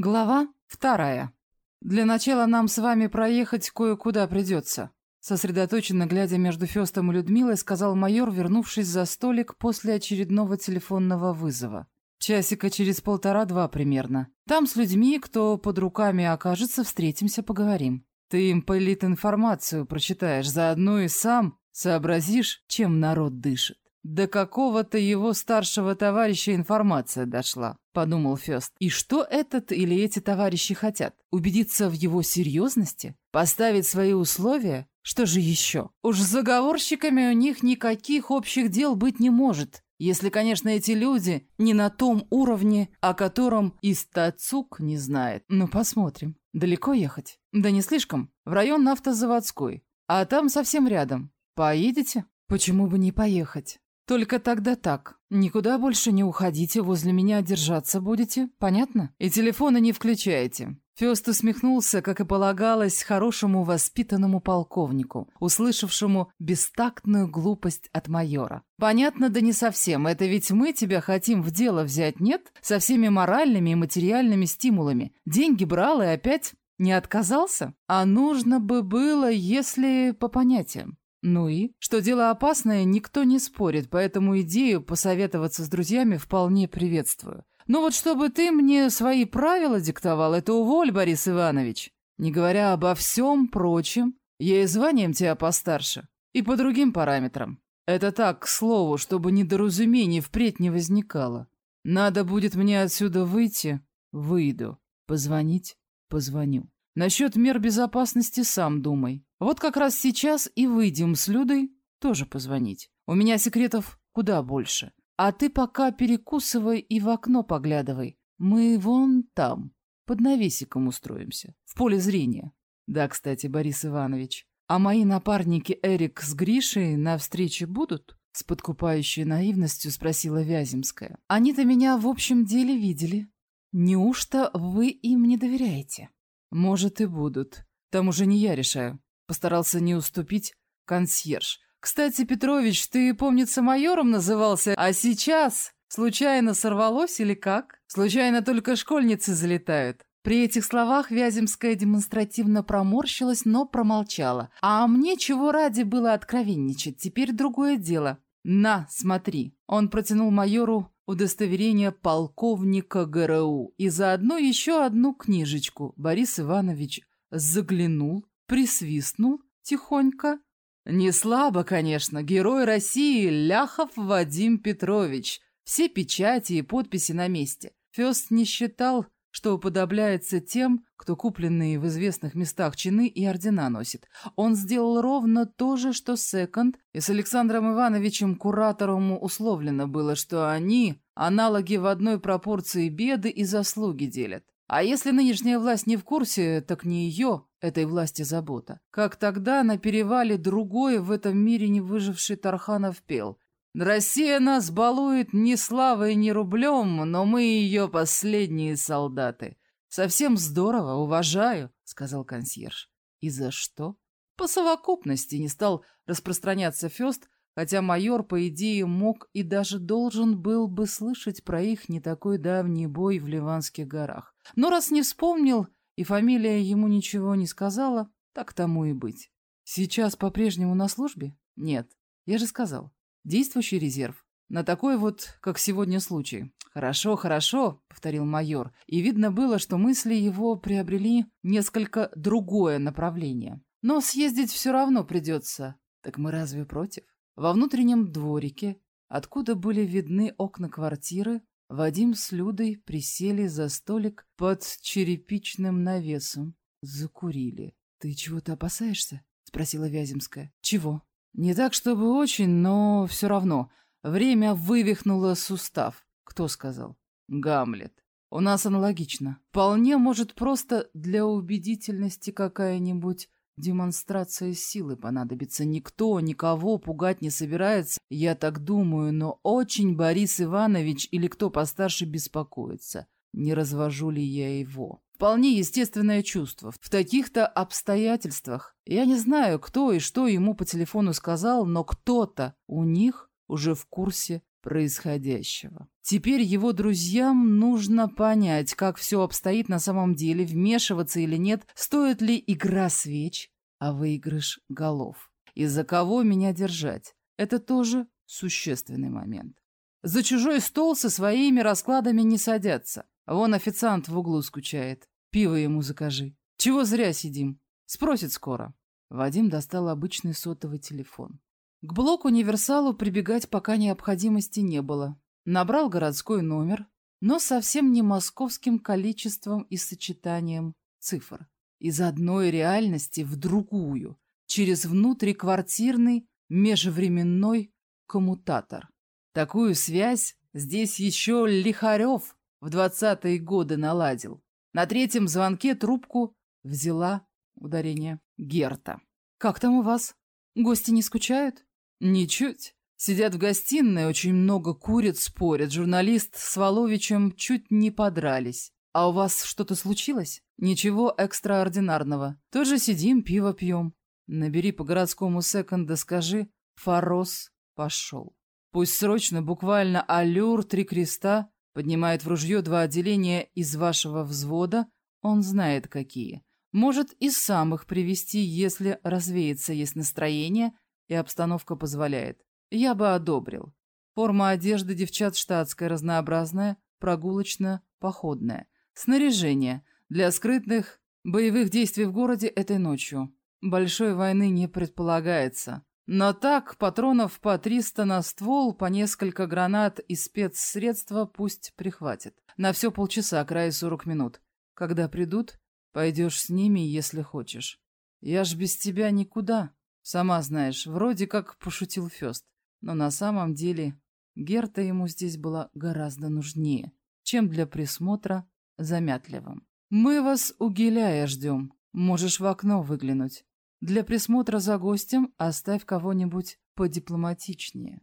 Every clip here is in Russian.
Глава вторая. Для начала нам с вами проехать кое-куда придется. Сосредоточенно глядя между Фестом и Людмилой, сказал майор, вернувшись за столик после очередного телефонного вызова. Часика через полтора-два примерно. Там с людьми, кто под руками окажется, встретимся, поговорим. Ты им политинформацию прочитаешь, заодно и сам сообразишь, чем народ дышит. До какого-то его старшего товарища информация дошла, подумал Фёст. И что этот или эти товарищи хотят? Убедиться в его серьезности? Поставить свои условия? Что же еще? Уж с заговорщиками у них никаких общих дел быть не может. Если, конечно, эти люди не на том уровне, о котором и Стацук не знает. Ну, посмотрим. Далеко ехать? Да не слишком. В район автозаводской. А там совсем рядом. Поедете? Почему бы не поехать? Только тогда так. Никуда больше не уходите, возле меня держаться будете, понятно? И телефоны не включаете. Фёст усмехнулся, как и полагалось, хорошему воспитанному полковнику, услышавшему бестактную глупость от майора. «Понятно, да не совсем. Это ведь мы тебя хотим в дело взять, нет? Со всеми моральными и материальными стимулами. Деньги брал и опять не отказался? А нужно бы было, если по понятиям. Ну и? Что дело опасное, никто не спорит, поэтому идею посоветоваться с друзьями вполне приветствую. Но вот чтобы ты мне свои правила диктовал, это уволь, Борис Иванович. Не говоря обо всем прочем, я и званием тебя постарше, и по другим параметрам. Это так, к слову, чтобы недоразумений впредь не возникало. Надо будет мне отсюда выйти, выйду. Позвонить, позвоню. Насчет мер безопасности сам думай. Вот как раз сейчас и выйдем с Людой тоже позвонить. У меня секретов куда больше. А ты пока перекусывай и в окно поглядывай. Мы вон там, под навесиком устроимся, в поле зрения. Да, кстати, Борис Иванович, а мои напарники Эрик с Гришей на встрече будут? С подкупающей наивностью спросила Вяземская. Они-то меня в общем деле видели. Неужто вы им не доверяете? Может и будут. Там уже не я решаю. Постарался не уступить консьерж. «Кстати, Петрович, ты, помнится, майором назывался, а сейчас случайно сорвалось или как? Случайно только школьницы залетают». При этих словах Вяземская демонстративно проморщилась, но промолчала. А мне чего ради было откровенничать, теперь другое дело. «На, смотри». Он протянул майору удостоверение полковника ГРУ и заодно еще одну книжечку. Борис Иванович заглянул, присвистнул тихонько. Не слабо, конечно, герой России Ляхов Вадим Петрович. Все печати и подписи на месте. Фёст не считал, что уподобляется тем, кто купленные в известных местах чины и ордена носит. Он сделал ровно то же, что Секонд, и с Александром Ивановичем Куратором условлено было, что они аналоги в одной пропорции беды и заслуги делят. А если нынешняя власть не в курсе, так не ее, этой власти забота. Как тогда на перевале другой в этом мире не выживший Тарханов пел. «Россия нас балует ни славой, ни рублем, но мы ее последние солдаты. Совсем здорово, уважаю», — сказал консьерж. «И за что?» По совокупности не стал распространяться Фест, хотя майор, по идее, мог и даже должен был бы слышать про их не такой давний бой в Ливанских горах. Но раз не вспомнил, и фамилия ему ничего не сказала, так тому и быть. Сейчас по-прежнему на службе? Нет, я же сказал. Действующий резерв. На такой вот, как сегодня случай. Хорошо, хорошо, повторил майор, и видно было, что мысли его приобрели несколько другое направление. Но съездить все равно придется. Так мы разве против? Во внутреннем дворике, откуда были видны окна квартиры, Вадим с Людой присели за столик под черепичным навесом. Закурили. «Ты чего-то опасаешься?» — спросила Вяземская. «Чего?» «Не так, чтобы очень, но все равно. Время вывихнуло сустав». «Кто сказал?» «Гамлет. У нас аналогично. Вполне может просто для убедительности какая-нибудь Демонстрация силы понадобится. Никто никого пугать не собирается, я так думаю, но очень Борис Иванович или кто постарше беспокоится. Не развожу ли я его? Вполне естественное чувство. В таких-то обстоятельствах я не знаю, кто и что ему по телефону сказал, но кто-то у них уже в курсе происходящего. Теперь его друзьям нужно понять, как все обстоит на самом деле, вмешиваться или нет, стоит ли игра свеч, а выигрыш голов. И за кого меня держать? Это тоже существенный момент. За чужой стол со своими раскладами не садятся. Вон официант в углу скучает. Пиво ему закажи. Чего зря сидим? Спросит скоро. Вадим достал обычный сотовый телефон. К блок-универсалу прибегать пока необходимости не было. Набрал городской номер, но совсем не московским количеством и сочетанием цифр. Из одной реальности в другую, через внутриквартирный межвременной коммутатор. Такую связь здесь еще Лихарев в двадцатые годы наладил. На третьем звонке трубку взяла ударение Герта. «Как там у вас? Гости не скучают?» «Ничуть. Сидят в гостиной, очень много курят, спорят. Журналист с Воловичем чуть не подрались. А у вас что-то случилось? Ничего экстраординарного. Тоже сидим, пиво пьем. Набери по городскому секонда, скажи, Форос пошел. Пусть срочно, буквально аллюр, три креста, поднимает в ружье два отделения из вашего взвода, он знает какие. Может и сам их привести, если развеется есть настроение и обстановка позволяет. Я бы одобрил. Форма одежды девчат штатская, разнообразная, прогулочно-походная. Снаряжение для скрытных боевых действий в городе этой ночью. Большой войны не предполагается. Но так, патронов по 300 на ствол, по несколько гранат и спецсредства пусть прихватит. На все полчаса, край 40 минут. Когда придут, пойдешь с ними, если хочешь. Я ж без тебя никуда. Сама знаешь, вроде как пошутил Фёст, но на самом деле Герта ему здесь была гораздо нужнее, чем для присмотра замятливым. «Мы вас у Геляя ждем. Можешь в окно выглянуть. Для присмотра за гостем оставь кого-нибудь подипломатичнее».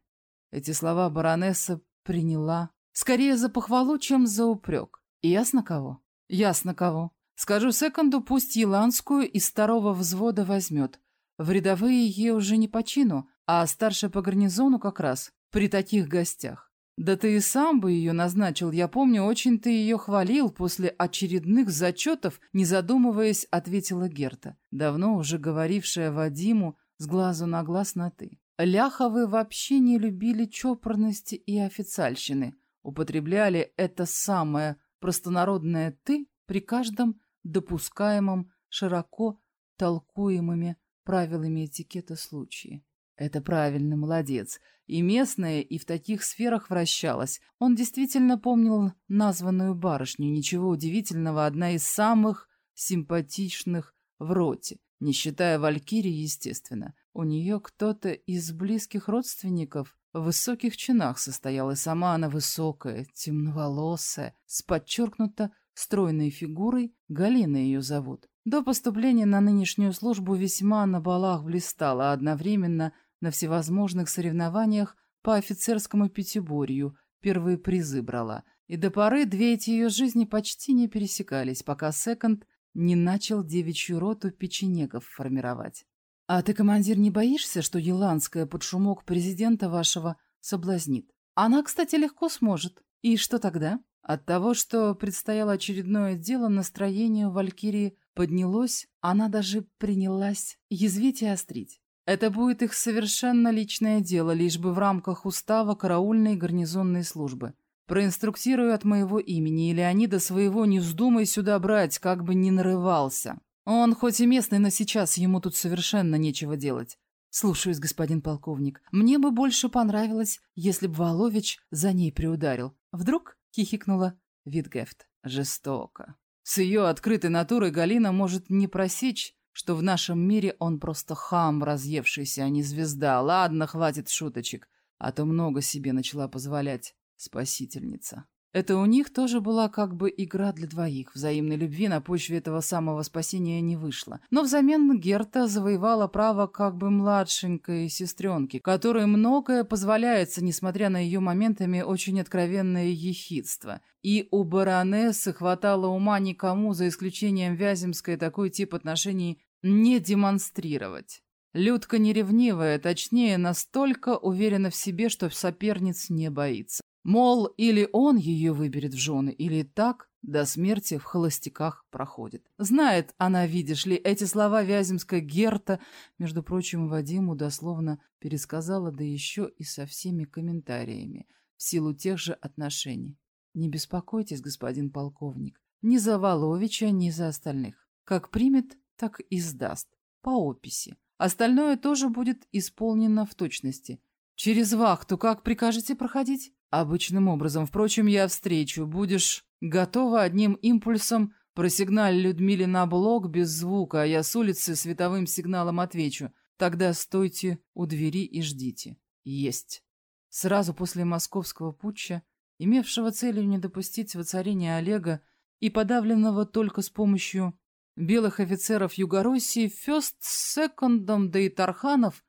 Эти слова баронесса приняла скорее за похвалу, чем за упрек. ясно кого? Ясно кого. Скажу секунду, пусть Еланскую из второго взвода возьмет. В рядовые ей уже не по чину, а старше по гарнизону как раз, при таких гостях. Да ты и сам бы ее назначил, я помню, очень ты ее хвалил после очередных зачетов, не задумываясь, ответила Герта, давно уже говорившая Вадиму с глазу на глаз на «ты». Ляховы вообще не любили чопорности и официальщины, употребляли это самое простонародное «ты» при каждом допускаемом широко толкуемыми правилами этикета случае. Это правильно, молодец. И местная, и в таких сферах вращалась. Он действительно помнил названную барышню. Ничего удивительного, одна из самых симпатичных в роте. Не считая Валькирии, естественно. У нее кто-то из близких родственников в высоких чинах состоял, и сама она высокая, темноволосая, с подчеркнуто стройной фигурой, Галина ее зовут. До поступления на нынешнюю службу весьма на балах блистала, а одновременно на всевозможных соревнованиях по офицерскому пятиборью первые призы брала. И до поры две эти ее жизни почти не пересекались, пока секонд не начал девичью роту печенегов формировать. А ты, командир, не боишься, что Еланская под шумок президента вашего соблазнит? Она, кстати, легко сможет. И что тогда? От того, что предстояло очередное дело, настроение у Валькирии поднялось, она даже принялась язвить и острить. Это будет их совершенно личное дело, лишь бы в рамках устава караульной гарнизонной службы. Проинструктирую от моего имени, и Леонида своего не вздумай сюда брать, как бы не нарывался. Он хоть и местный, но сейчас ему тут совершенно нечего делать. Слушаюсь, господин полковник. Мне бы больше понравилось, если бы Волович за ней приударил. Вдруг хихикнула Витгефт. Жестоко. С ее открытой натурой Галина может не просечь, что в нашем мире он просто хам разъевшийся, а не звезда. Ладно, хватит шуточек, а то много себе начала позволять спасительница. Это у них тоже была как бы игра для двоих. Взаимной любви на почве этого самого спасения не вышло. Но взамен Герта завоевала право как бы младшенькой сестренки, которой многое позволяется, несмотря на ее моментами очень откровенное ехидство. И у баронессы хватало ума никому, за исключением Вяземской, такой тип отношений не демонстрировать. Людка неревнивая, точнее, настолько уверена в себе, что соперниц не боится. Мол, или он ее выберет в жены, или так до смерти в холостяках проходит. Знает она, видишь ли, эти слова Вяземская Герта, между прочим, Вадиму дословно пересказала, да еще и со всеми комментариями, в силу тех же отношений. Не беспокойтесь, господин полковник, ни за Воловича, ни за остальных. Как примет, так и сдаст, по описи. Остальное тоже будет исполнено в точности. Через вахту как прикажете проходить? Обычным образом. Впрочем, я встречу. Будешь готова одним импульсом просигналь Людмиле на блок без звука, а я с улицы световым сигналом отвечу. Тогда стойте у двери и ждите. Есть. Сразу после московского путча, имевшего целью не допустить воцарения Олега и подавленного только с помощью белых офицеров Югороссии, Фёст с Секондом да и Тарханов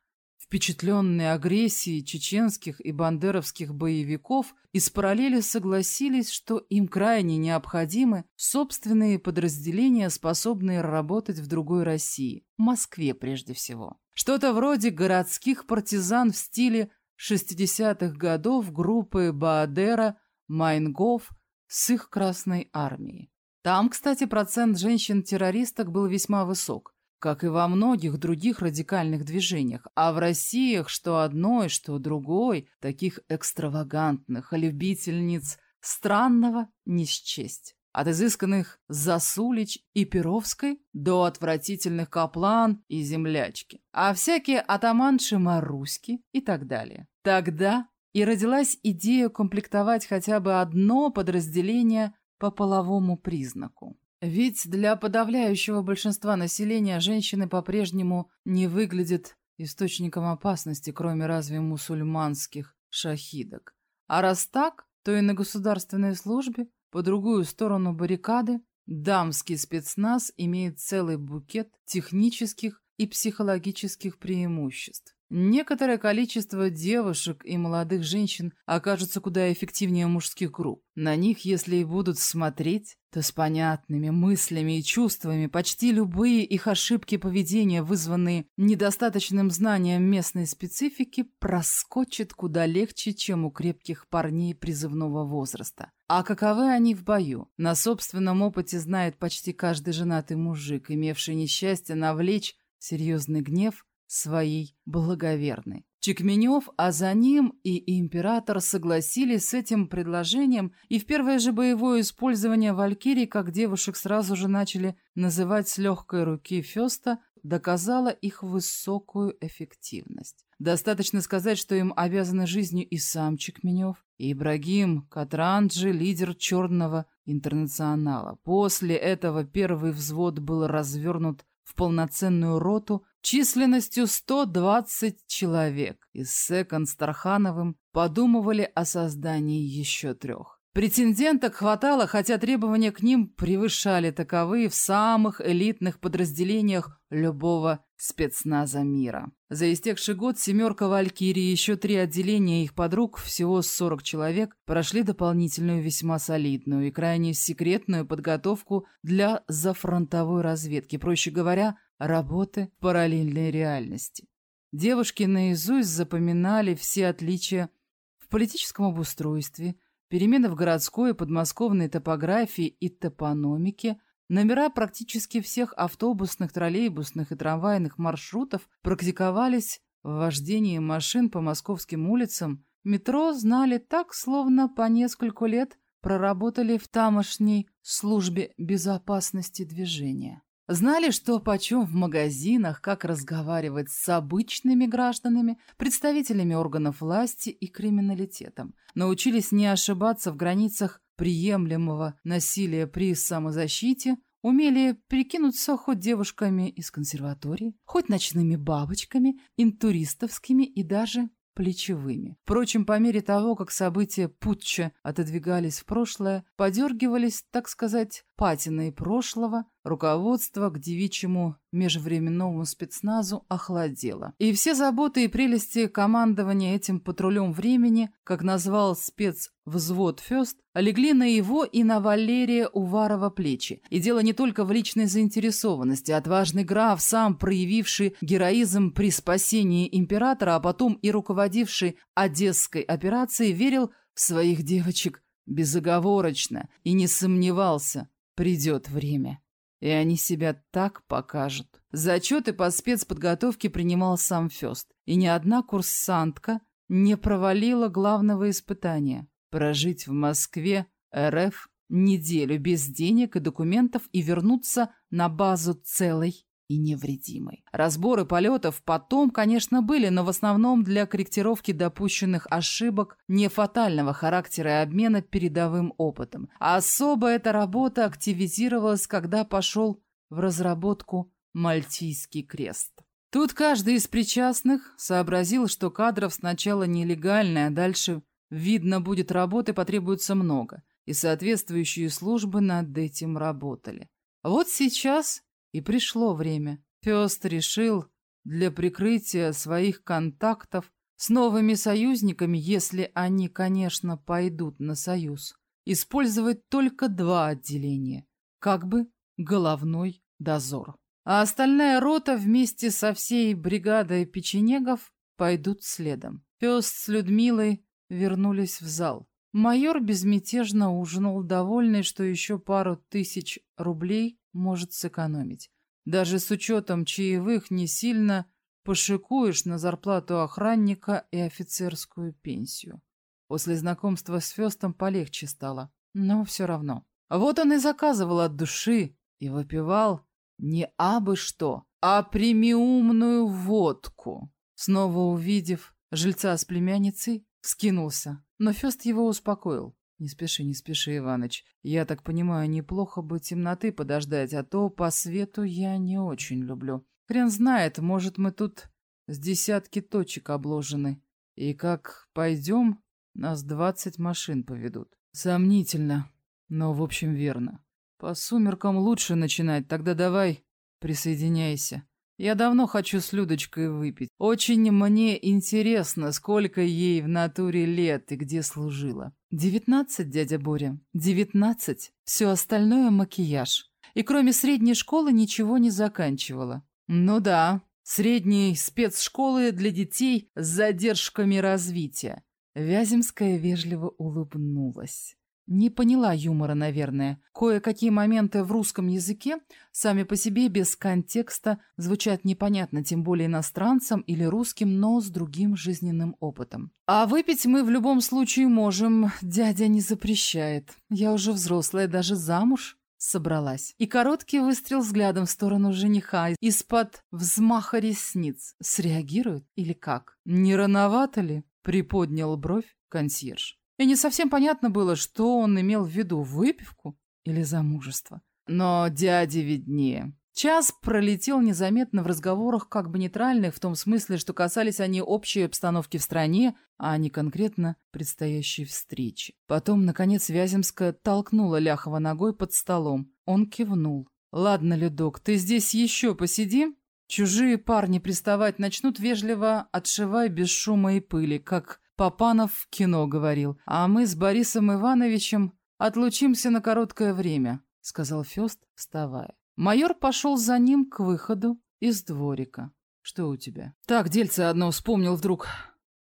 впечатленные агрессией чеченских и бандеровских боевиков, из параллели согласились, что им крайне необходимы собственные подразделения, способные работать в другой России, Москве прежде всего. Что-то вроде городских партизан в стиле 60-х годов группы Баадера, Майнгов с их Красной Армией. Там, кстати, процент женщин-террористок был весьма высок как и во многих других радикальных движениях, а в Россиях что одной, что другой, таких экстравагантных любительниц странного не счесть. От изысканных Засулич и Перовской до отвратительных Каплан и Землячки, а всякие атаманши Маруськи и так далее. Тогда и родилась идея комплектовать хотя бы одно подразделение по половому признаку. Ведь для подавляющего большинства населения женщины по-прежнему не выглядят источником опасности, кроме разве мусульманских шахидок. А раз так, то и на государственной службе, по другую сторону баррикады, дамский спецназ имеет целый букет технических и психологических преимуществ. Некоторое количество девушек и молодых женщин окажутся куда эффективнее мужских групп. На них, если и будут смотреть, то с понятными мыслями и чувствами почти любые их ошибки поведения, вызванные недостаточным знанием местной специфики, проскочат куда легче, чем у крепких парней призывного возраста. А каковы они в бою? На собственном опыте знает почти каждый женатый мужик, имевший несчастье навлечь серьезный гнев своей благоверной. Чекменев, а за ним и император согласились с этим предложением, и в первое же боевое использование Валькирий, как девушек сразу же начали называть с легкой руки Феста, доказало их высокую эффективность. Достаточно сказать, что им обязаны жизнью и сам Чекменев, и Ибрагим Катранджи, лидер черного интернационала. После этого первый взвод был развернут в полноценную роту численностью 120 человек. И Секон с Тархановым подумывали о создании еще трех. Претенденток хватало, хотя требования к ним превышали таковые в самых элитных подразделениях любого спецназа мира. За истекший год «семерка Валькирии» и еще три отделения их подруг, всего 40 человек, прошли дополнительную весьма солидную и крайне секретную подготовку для зафронтовой разведки, проще говоря, работы в параллельной реальности. Девушки наизусть запоминали все отличия в политическом обустройстве, перемены в городской и подмосковной топографии и топономике, номера практически всех автобусных, троллейбусных и трамвайных маршрутов практиковались в вождении машин по московским улицам, метро знали так, словно по нескольку лет проработали в тамошней службе безопасности движения. Знали, что почем в магазинах, как разговаривать с обычными гражданами, представителями органов власти и криминалитетом. Научились не ошибаться в границах приемлемого насилия при самозащите, умели прикинуться хоть девушками из консерватории, хоть ночными бабочками, интуристовскими и даже плечевыми. Впрочем, по мере того, как события путча отодвигались в прошлое, подергивались, так сказать, патиной прошлого, руководство к девичьему межвременному спецназу охладело. И все заботы и прелести командования этим патрулем времени, как назвал спецвзвод Фест, легли на его и на Валерия Уварова плечи. И дело не только в личной заинтересованности. Отважный граф, сам проявивший героизм при спасении императора, а потом и руководивший Одесской операцией, верил в своих девочек безоговорочно и не сомневался, придет время. И они себя так покажут. Зачеты по спецподготовке принимал сам Фест, и ни одна курсантка не провалила главного испытания – прожить в Москве, РФ, неделю без денег и документов и вернуться на базу целой и невредимой. Разборы полетов потом, конечно, были, но в основном для корректировки допущенных ошибок не фатального характера и обмена передовым опытом. А особо эта работа активизировалась, когда пошел в разработку «Мальтийский крест». Тут каждый из причастных сообразил, что кадров сначала нелегальные, а дальше, видно, будет работы, потребуется много, и соответствующие службы над этим работали. Вот сейчас и пришло время. Фест решил для прикрытия своих контактов с новыми союзниками, если они, конечно, пойдут на союз, использовать только два отделения, как бы головной дозор. А остальная рота вместе со всей бригадой печенегов пойдут следом. Фест с Людмилой вернулись в зал. Майор безмятежно ужинал, довольный, что еще пару тысяч рублей может сэкономить. Даже с учетом чаевых не сильно пошикуешь на зарплату охранника и офицерскую пенсию. После знакомства с Фестом полегче стало, но все равно. Вот он и заказывал от души и выпивал не абы что, а премиумную водку. Снова увидев жильца с племянницей, скинулся, но Фест его успокоил. «Не спеши, не спеши, Иваныч. Я так понимаю, неплохо бы темноты подождать, а то по свету я не очень люблю. Хрен знает, может, мы тут с десятки точек обложены. И как пойдем, нас двадцать машин поведут. Сомнительно, но в общем верно. По сумеркам лучше начинать, тогда давай присоединяйся. Я давно хочу с Людочкой выпить. Очень мне интересно, сколько ей в натуре лет и где служила. Девятнадцать, дядя Боря, девятнадцать. Все остальное макияж. И кроме средней школы ничего не заканчивала. Ну да, средней спецшколы для детей с задержками развития. Вяземская вежливо улыбнулась. Не поняла юмора, наверное. Кое-какие моменты в русском языке сами по себе без контекста звучат непонятно, тем более иностранцам или русским, но с другим жизненным опытом. А выпить мы в любом случае можем, дядя не запрещает. Я уже взрослая, даже замуж собралась. И короткий выстрел взглядом в сторону жениха из-под взмаха ресниц. Среагирует или как? Не рановато ли? Приподнял бровь консьерж. И не совсем понятно было, что он имел в виду, выпивку или замужество. Но дяде виднее. Час пролетел незаметно в разговорах как бы нейтральных, в том смысле, что касались они общей обстановки в стране, а не конкретно предстоящей встречи. Потом, наконец, Вяземская толкнула Ляхова ногой под столом. Он кивнул. «Ладно, Людок, ты здесь еще посиди. Чужие парни приставать начнут вежливо, отшивай без шума и пыли, как Папанов в кино говорил, а мы с Борисом Ивановичем отлучимся на короткое время, сказал Фест, вставая. Майор пошел за ним к выходу из дворика. Что у тебя? Так, дельце одно вспомнил вдруг,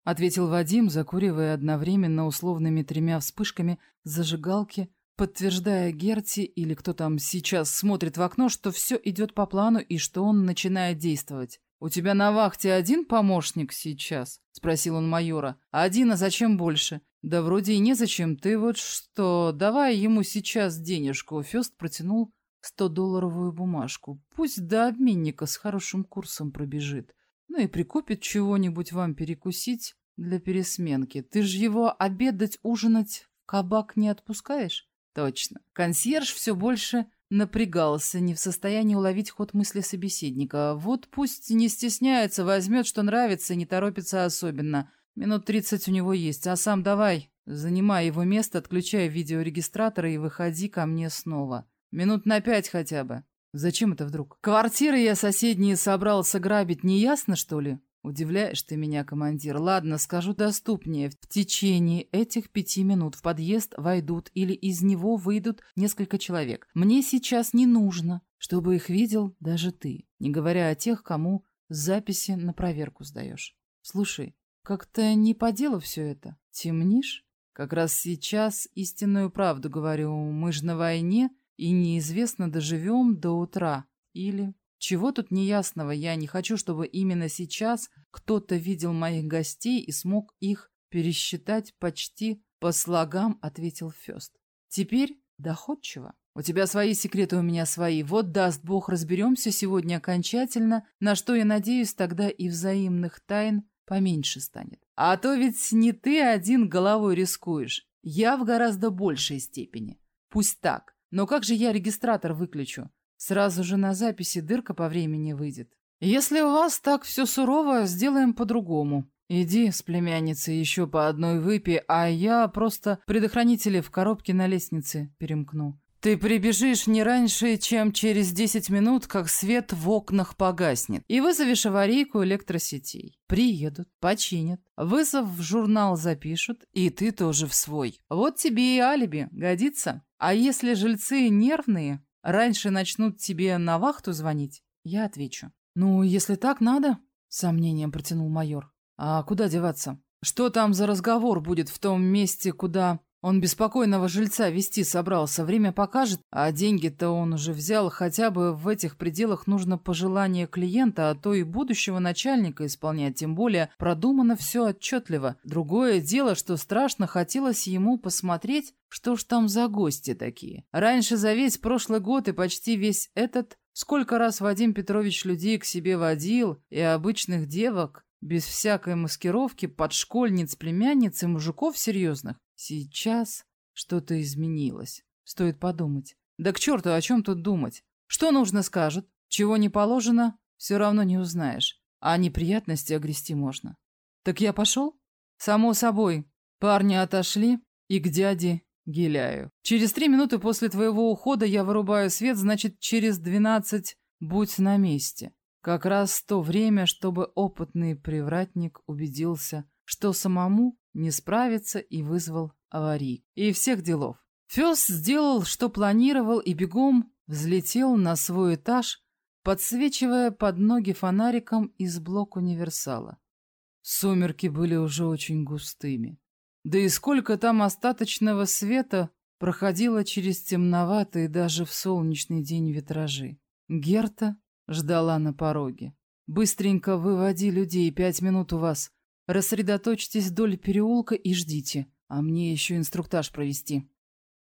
ответил Вадим, закуривая одновременно условными тремя вспышками зажигалки, подтверждая Герти или кто там сейчас смотрит в окно, что все идет по плану и что он начинает действовать. «У тебя на вахте один помощник сейчас?» — спросил он майора. «Один, а зачем больше?» «Да вроде и незачем. Ты вот что, давай ему сейчас денежку». Фест протянул сто-долларовую бумажку. Пусть до обменника с хорошим курсом пробежит. Ну и прикупит чего-нибудь вам перекусить для пересменки. Ты же его обедать, ужинать кабак не отпускаешь? Точно. Консьерж все больше Напрягался, не в состоянии уловить ход мысли собеседника. Вот пусть не стесняется, возьмет, что нравится, не торопится особенно. Минут тридцать у него есть, а сам давай, занимай его место, отключай видеорегистратор и выходи ко мне снова. Минут на пять хотя бы. Зачем это вдруг? Квартиры я соседние собрался грабить, не ясно, что ли? Удивляешь ты меня, командир. Ладно, скажу доступнее. В течение этих пяти минут в подъезд войдут или из него выйдут несколько человек. Мне сейчас не нужно, чтобы их видел даже ты, не говоря о тех, кому записи на проверку сдаешь. Слушай, как-то не по делу все это. Темнишь? Как раз сейчас истинную правду говорю. Мы же на войне, и неизвестно, доживем до утра. Или чего тут неясного? Я не хочу, чтобы именно сейчас кто-то видел моих гостей и смог их пересчитать почти по слогам, ответил Фест. Теперь доходчиво. У тебя свои секреты, у меня свои. Вот даст Бог, разберемся сегодня окончательно, на что, я надеюсь, тогда и взаимных тайн поменьше станет. А то ведь не ты один головой рискуешь. Я в гораздо большей степени. Пусть так. Но как же я регистратор выключу? Сразу же на записи дырка по времени выйдет. Если у вас так все сурово, сделаем по-другому. Иди с племянницей еще по одной выпей, а я просто предохранители в коробке на лестнице перемкну. Ты прибежишь не раньше, чем через 10 минут, как свет в окнах погаснет, и вызовешь аварийку электросетей. Приедут, починят, вызов в журнал запишут, и ты тоже в свой. Вот тебе и алиби, годится? А если жильцы нервные, раньше начнут тебе на вахту звонить, я отвечу. Ну, если так надо, сомнением протянул майор. А куда деваться? Что там за разговор будет в том месте, куда он беспокойного жильца вести собрался? Время покажет, а деньги-то он уже взял. Хотя бы в этих пределах нужно пожелание клиента, а то и будущего начальника исполнять. Тем более продумано все отчетливо. Другое дело, что страшно хотелось ему посмотреть, что ж там за гости такие? Раньше за весь прошлый год и почти весь этот, сколько раз Вадим Петрович людей к себе водил, и обычных девок, без всякой маскировки, подшкольниц, племянниц и мужиков серьезных. Сейчас что-то изменилось. Стоит подумать. Да к черту, о чем тут думать? Что нужно скажут, чего не положено, все равно не узнаешь. А неприятности огрести можно. Так я пошел? Само собой. Парни отошли, и к дяде Гиляю. Через три минуты после твоего ухода я вырубаю свет, значит, через двенадцать будь на месте. Как раз то время, чтобы опытный привратник убедился, что самому не справится и вызвал аварий. И всех делов. Фёс сделал, что планировал, и бегом взлетел на свой этаж, подсвечивая под ноги фонариком из блок универсала. Сумерки были уже очень густыми. Да и сколько там остаточного света проходило через темноватые даже в солнечный день витражи. Герта ждала на пороге. «Быстренько выводи людей, пять минут у вас. Рассредоточьтесь вдоль переулка и ждите, а мне еще инструктаж провести».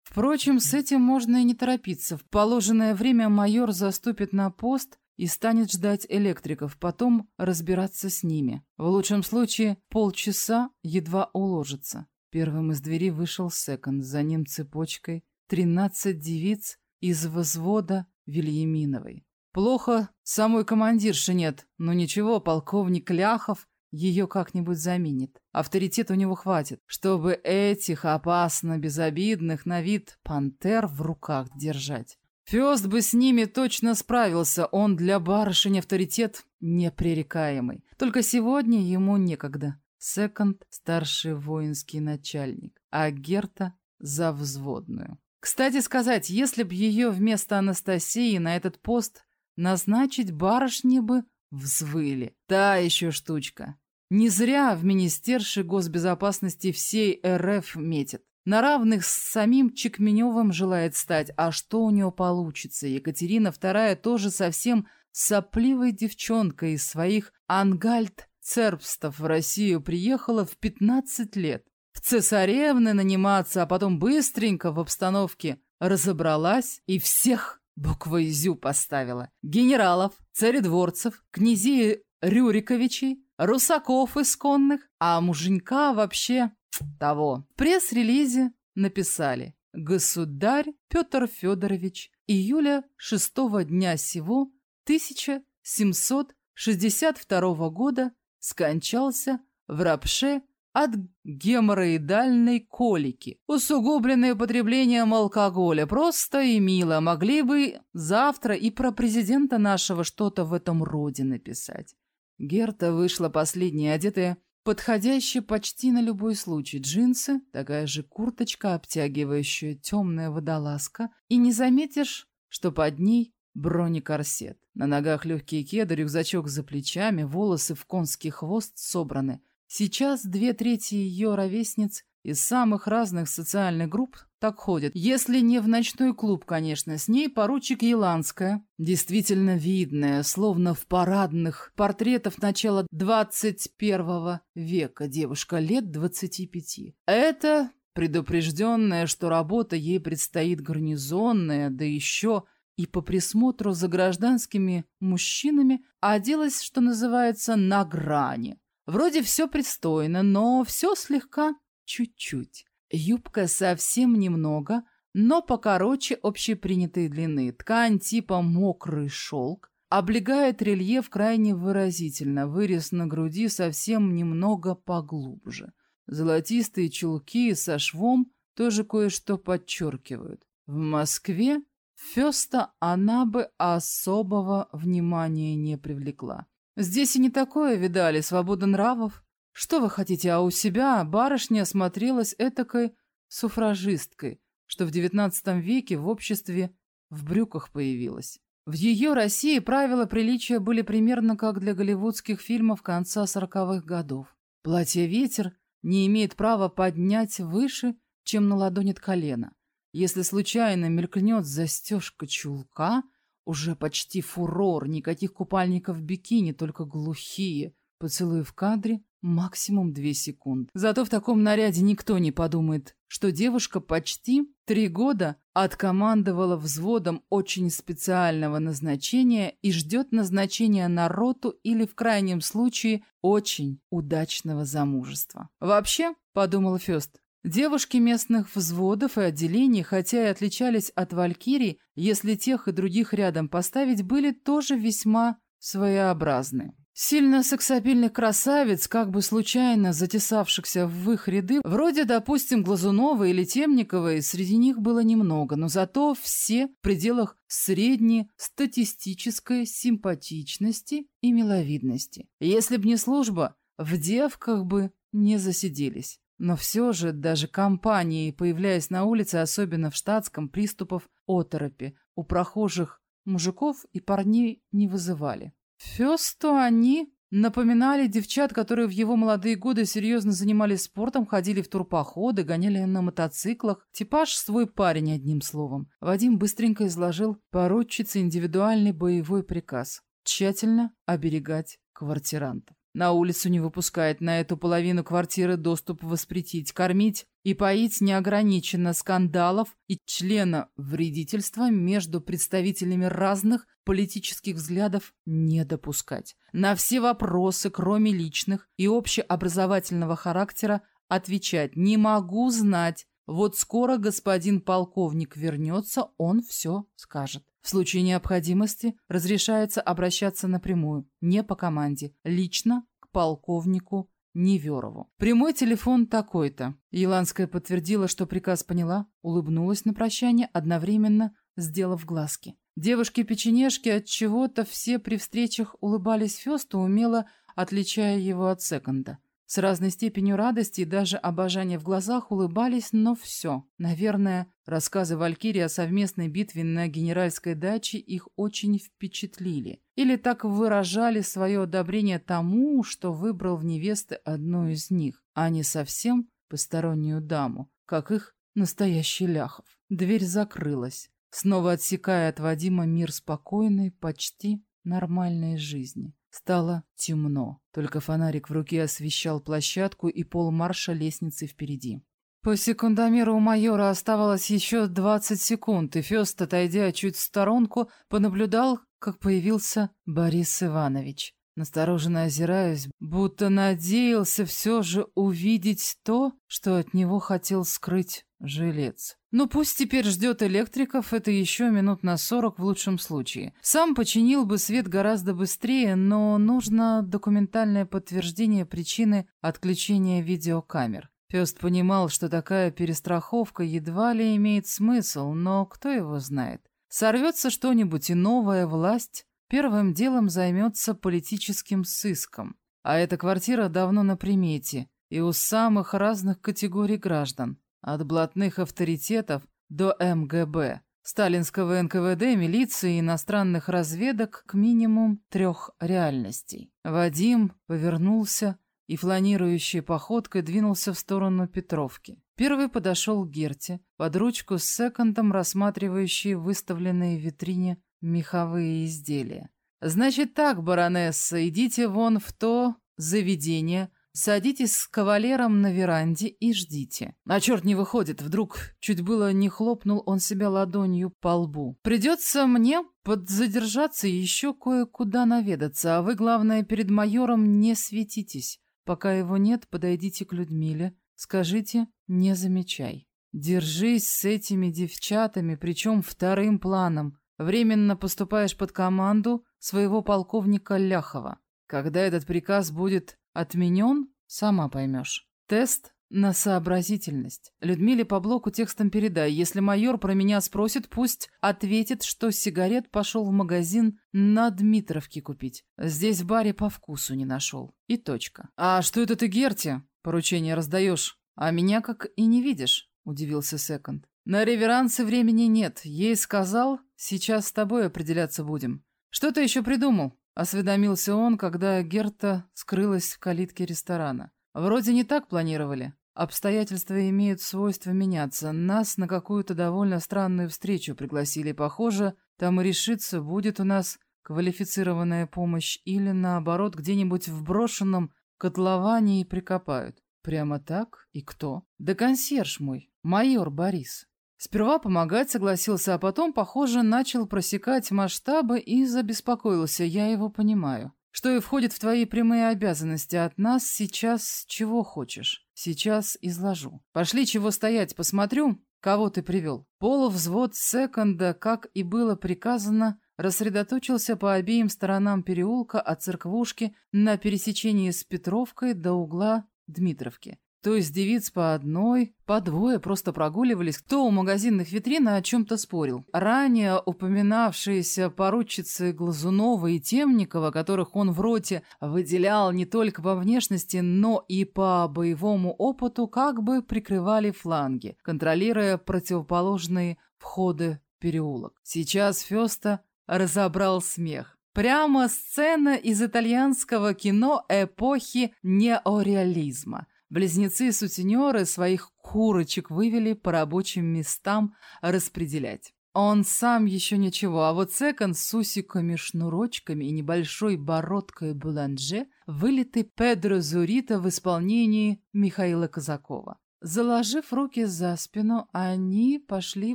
Впрочем, с этим можно и не торопиться. В положенное время майор заступит на пост и станет ждать электриков, потом разбираться с ними. В лучшем случае полчаса едва уложится. Первым из двери вышел секонд, за ним цепочкой тринадцать девиц из взвода Вильяминовой. Плохо, самой командирши нет, но ничего, полковник Ляхов ее как-нибудь заменит. Авторитет у него хватит, чтобы этих опасно безобидных на вид пантер в руках держать. Фест бы с ними точно справился, он для барышень авторитет непререкаемый. Только сегодня ему некогда. Секонд – старший воинский начальник, а Герта – завзводную. Кстати сказать, если б ее вместо Анастасии на этот пост назначить барышни бы взвыли. Та еще штучка. Не зря в Министерстве госбезопасности всей РФ метит. На равных с самим Чекменевым желает стать, а что у нее получится? Екатерина II тоже совсем сопливой девчонкой из своих ангальт-цербстов в Россию приехала в 15 лет. В цесаревны наниматься, а потом быстренько в обстановке разобралась и всех буквой «зю» поставила. Генералов, царедворцев, князей Рюриковичей, русаков исконных, а муженька вообще того. В пресс-релизе написали «Государь Петр Федорович июля шестого дня сего 1762 года скончался в Рапше от геморроидальной колики, усугубленное употреблением алкоголя. Просто и мило. Могли бы завтра и про президента нашего что-то в этом роде написать. Герта вышла последняя, одетая подходящая почти на любой случай. Джинсы, такая же курточка, обтягивающая темная водолазка, и не заметишь, что под ней бронекорсет. На ногах легкие кеды, рюкзачок за плечами, волосы в конский хвост собраны. Сейчас две трети ее ровесниц из самых разных социальных групп так ходят. Если не в ночной клуб, конечно, с ней поручик Еланская, действительно видная, словно в парадных портретах начала 21 века, девушка лет 25. Это предупрежденная, что работа ей предстоит гарнизонная, да еще и по присмотру за гражданскими мужчинами, а оделась, что называется, на грани. Вроде все пристойно, но все слегка чуть-чуть. Юбка совсем немного, но покороче общепринятой длины. Ткань типа мокрый шелк. Облегает рельеф крайне выразительно, вырез на груди совсем немного поглубже. Золотистые чулки со швом тоже кое-что подчеркивают. В Москве Феста она бы особого внимания не привлекла. Здесь и не такое видали, свобода нравов. Что вы хотите, а у себя барышня смотрелась этакой суфражисткой, что в девятнадцатом веке в обществе в брюках появилась. В ее России правила приличия были примерно как для голливудских фильмов конца сороковых годов. Платье «Ветер» не имеет права поднять выше, чем на ладонь от колена. Если случайно мелькнет застежка чулка, уже почти фурор, никаких купальников бикини, только глухие. Поцелуй в кадре максимум две секунды. Зато в таком наряде никто не подумает, что девушка почти три года откомандовала взводом очень специального назначения и ждет назначения на роту или, в крайнем случае, очень удачного замужества. Вообще, подумал Фест, Девушки местных взводов и отделений, хотя и отличались от валькирий, если тех и других рядом поставить, были тоже весьма своеобразны. Сильно сексапильных красавиц, как бы случайно затесавшихся в их ряды, вроде, допустим, Глазунова или Темниковой, среди них было немного, но зато все в пределах средней статистической симпатичности и миловидности. Если б не служба, в девках бы не засиделись. Но все же даже компании, появляясь на улице, особенно в штатском, приступов оторопи у прохожих мужиков и парней не вызывали. Фесту они напоминали девчат, которые в его молодые годы серьезно занимались спортом, ходили в турпоходы, гоняли на мотоциклах. Типаж свой парень, одним словом. Вадим быстренько изложил поручице индивидуальный боевой приказ. Тщательно оберегать квартирантов. На улицу не выпускает, на эту половину квартиры доступ воспретить, кормить и поить неограниченно скандалов и члена вредительства между представителями разных политических взглядов не допускать. На все вопросы, кроме личных и общеобразовательного характера, отвечать «не могу знать». Вот скоро господин полковник вернется, он все скажет. В случае необходимости разрешается обращаться напрямую, не по команде, лично к полковнику Неверову. Прямой телефон такой-то. Еланская подтвердила, что приказ поняла, улыбнулась на прощание, одновременно сделав глазки. Девушки-печенежки от чего-то все при встречах улыбались Фёсту, умело отличая его от секонда. С разной степенью радости и даже обожания в глазах улыбались, но все. Наверное, рассказы Валькирии о совместной битве на генеральской даче их очень впечатлили. Или так выражали свое одобрение тому, что выбрал в невесты одну из них, а не совсем постороннюю даму, как их настоящий Ляхов. Дверь закрылась, снова отсекая от Вадима мир спокойной, почти нормальной жизни. Стало темно, только фонарик в руке освещал площадку и пол марша лестницы впереди. По секундомеру у майора оставалось еще двадцать секунд, и Фест, отойдя чуть в сторонку, понаблюдал, как появился Борис Иванович. Настороженно озираюсь, будто надеялся все же увидеть то, что от него хотел скрыть жилец. Ну пусть теперь ждет электриков, это еще минут на сорок в лучшем случае. Сам починил бы свет гораздо быстрее, но нужно документальное подтверждение причины отключения видеокамер. Фест понимал, что такая перестраховка едва ли имеет смысл, но кто его знает. Сорвется что-нибудь и новая власть первым делом займется политическим сыском. А эта квартира давно на примете, и у самых разных категорий граждан, от блатных авторитетов до МГБ, сталинского НКВД, милиции и иностранных разведок к минимум трех реальностей. Вадим повернулся и фланирующей походкой двинулся в сторону Петровки. Первый подошел к Герте, под ручку с секондом, рассматривающей выставленные в витрине меховые изделия. «Значит так, баронесса, идите вон в то заведение, садитесь с кавалером на веранде и ждите. А черт не выходит, вдруг чуть было не хлопнул он себя ладонью по лбу. Придется мне подзадержаться и еще кое-куда наведаться, а вы, главное, перед майором не светитесь. Пока его нет, подойдите к Людмиле, скажите «не замечай». Держись с этими девчатами, причем вторым планом. Временно поступаешь под команду своего полковника Ляхова. Когда этот приказ будет отменен, сама поймешь. Тест на сообразительность. Людмиле по блоку текстом передай. Если майор про меня спросит, пусть ответит, что сигарет пошел в магазин на Дмитровке купить. Здесь в баре по вкусу не нашел. И точка. А что это ты, Герти? Поручение раздаешь. А меня как и не видишь, удивился Секонд. На реверансы времени нет. Ей сказал, сейчас с тобой определяться будем. Что ты еще придумал? Осведомился он, когда Герта скрылась в калитке ресторана. Вроде не так планировали. Обстоятельства имеют свойство меняться. Нас на какую-то довольно странную встречу пригласили. Похоже, там и решиться, будет у нас квалифицированная помощь или, наоборот, где-нибудь в брошенном котловане и прикопают. Прямо так? И кто? Да консьерж мой, майор Борис. Сперва помогать согласился, а потом, похоже, начал просекать масштабы и забеспокоился, я его понимаю. Что и входит в твои прямые обязанности от нас сейчас чего хочешь. Сейчас изложу. Пошли, чего стоять, посмотрю, кого ты привел. Полувзвод секонда, как и было приказано, рассредоточился по обеим сторонам переулка от церквушки на пересечении с Петровкой до угла Дмитровки. То есть девиц по одной, по двое просто прогуливались, кто у магазинных витрин о чем-то спорил. Ранее упоминавшиеся поручицы Глазунова и Темникова, которых он в роте выделял не только по внешности, но и по боевому опыту, как бы прикрывали фланги, контролируя противоположные входы в переулок. Сейчас Феста разобрал смех. Прямо сцена из итальянского кино эпохи неореализма – Близнецы-сутенеры своих курочек вывели по рабочим местам распределять. Он сам еще ничего, а вот Секон с усиками-шнурочками и небольшой бородкой Буланже вылитый Педро Зурита в исполнении Михаила Казакова. Заложив руки за спину, они пошли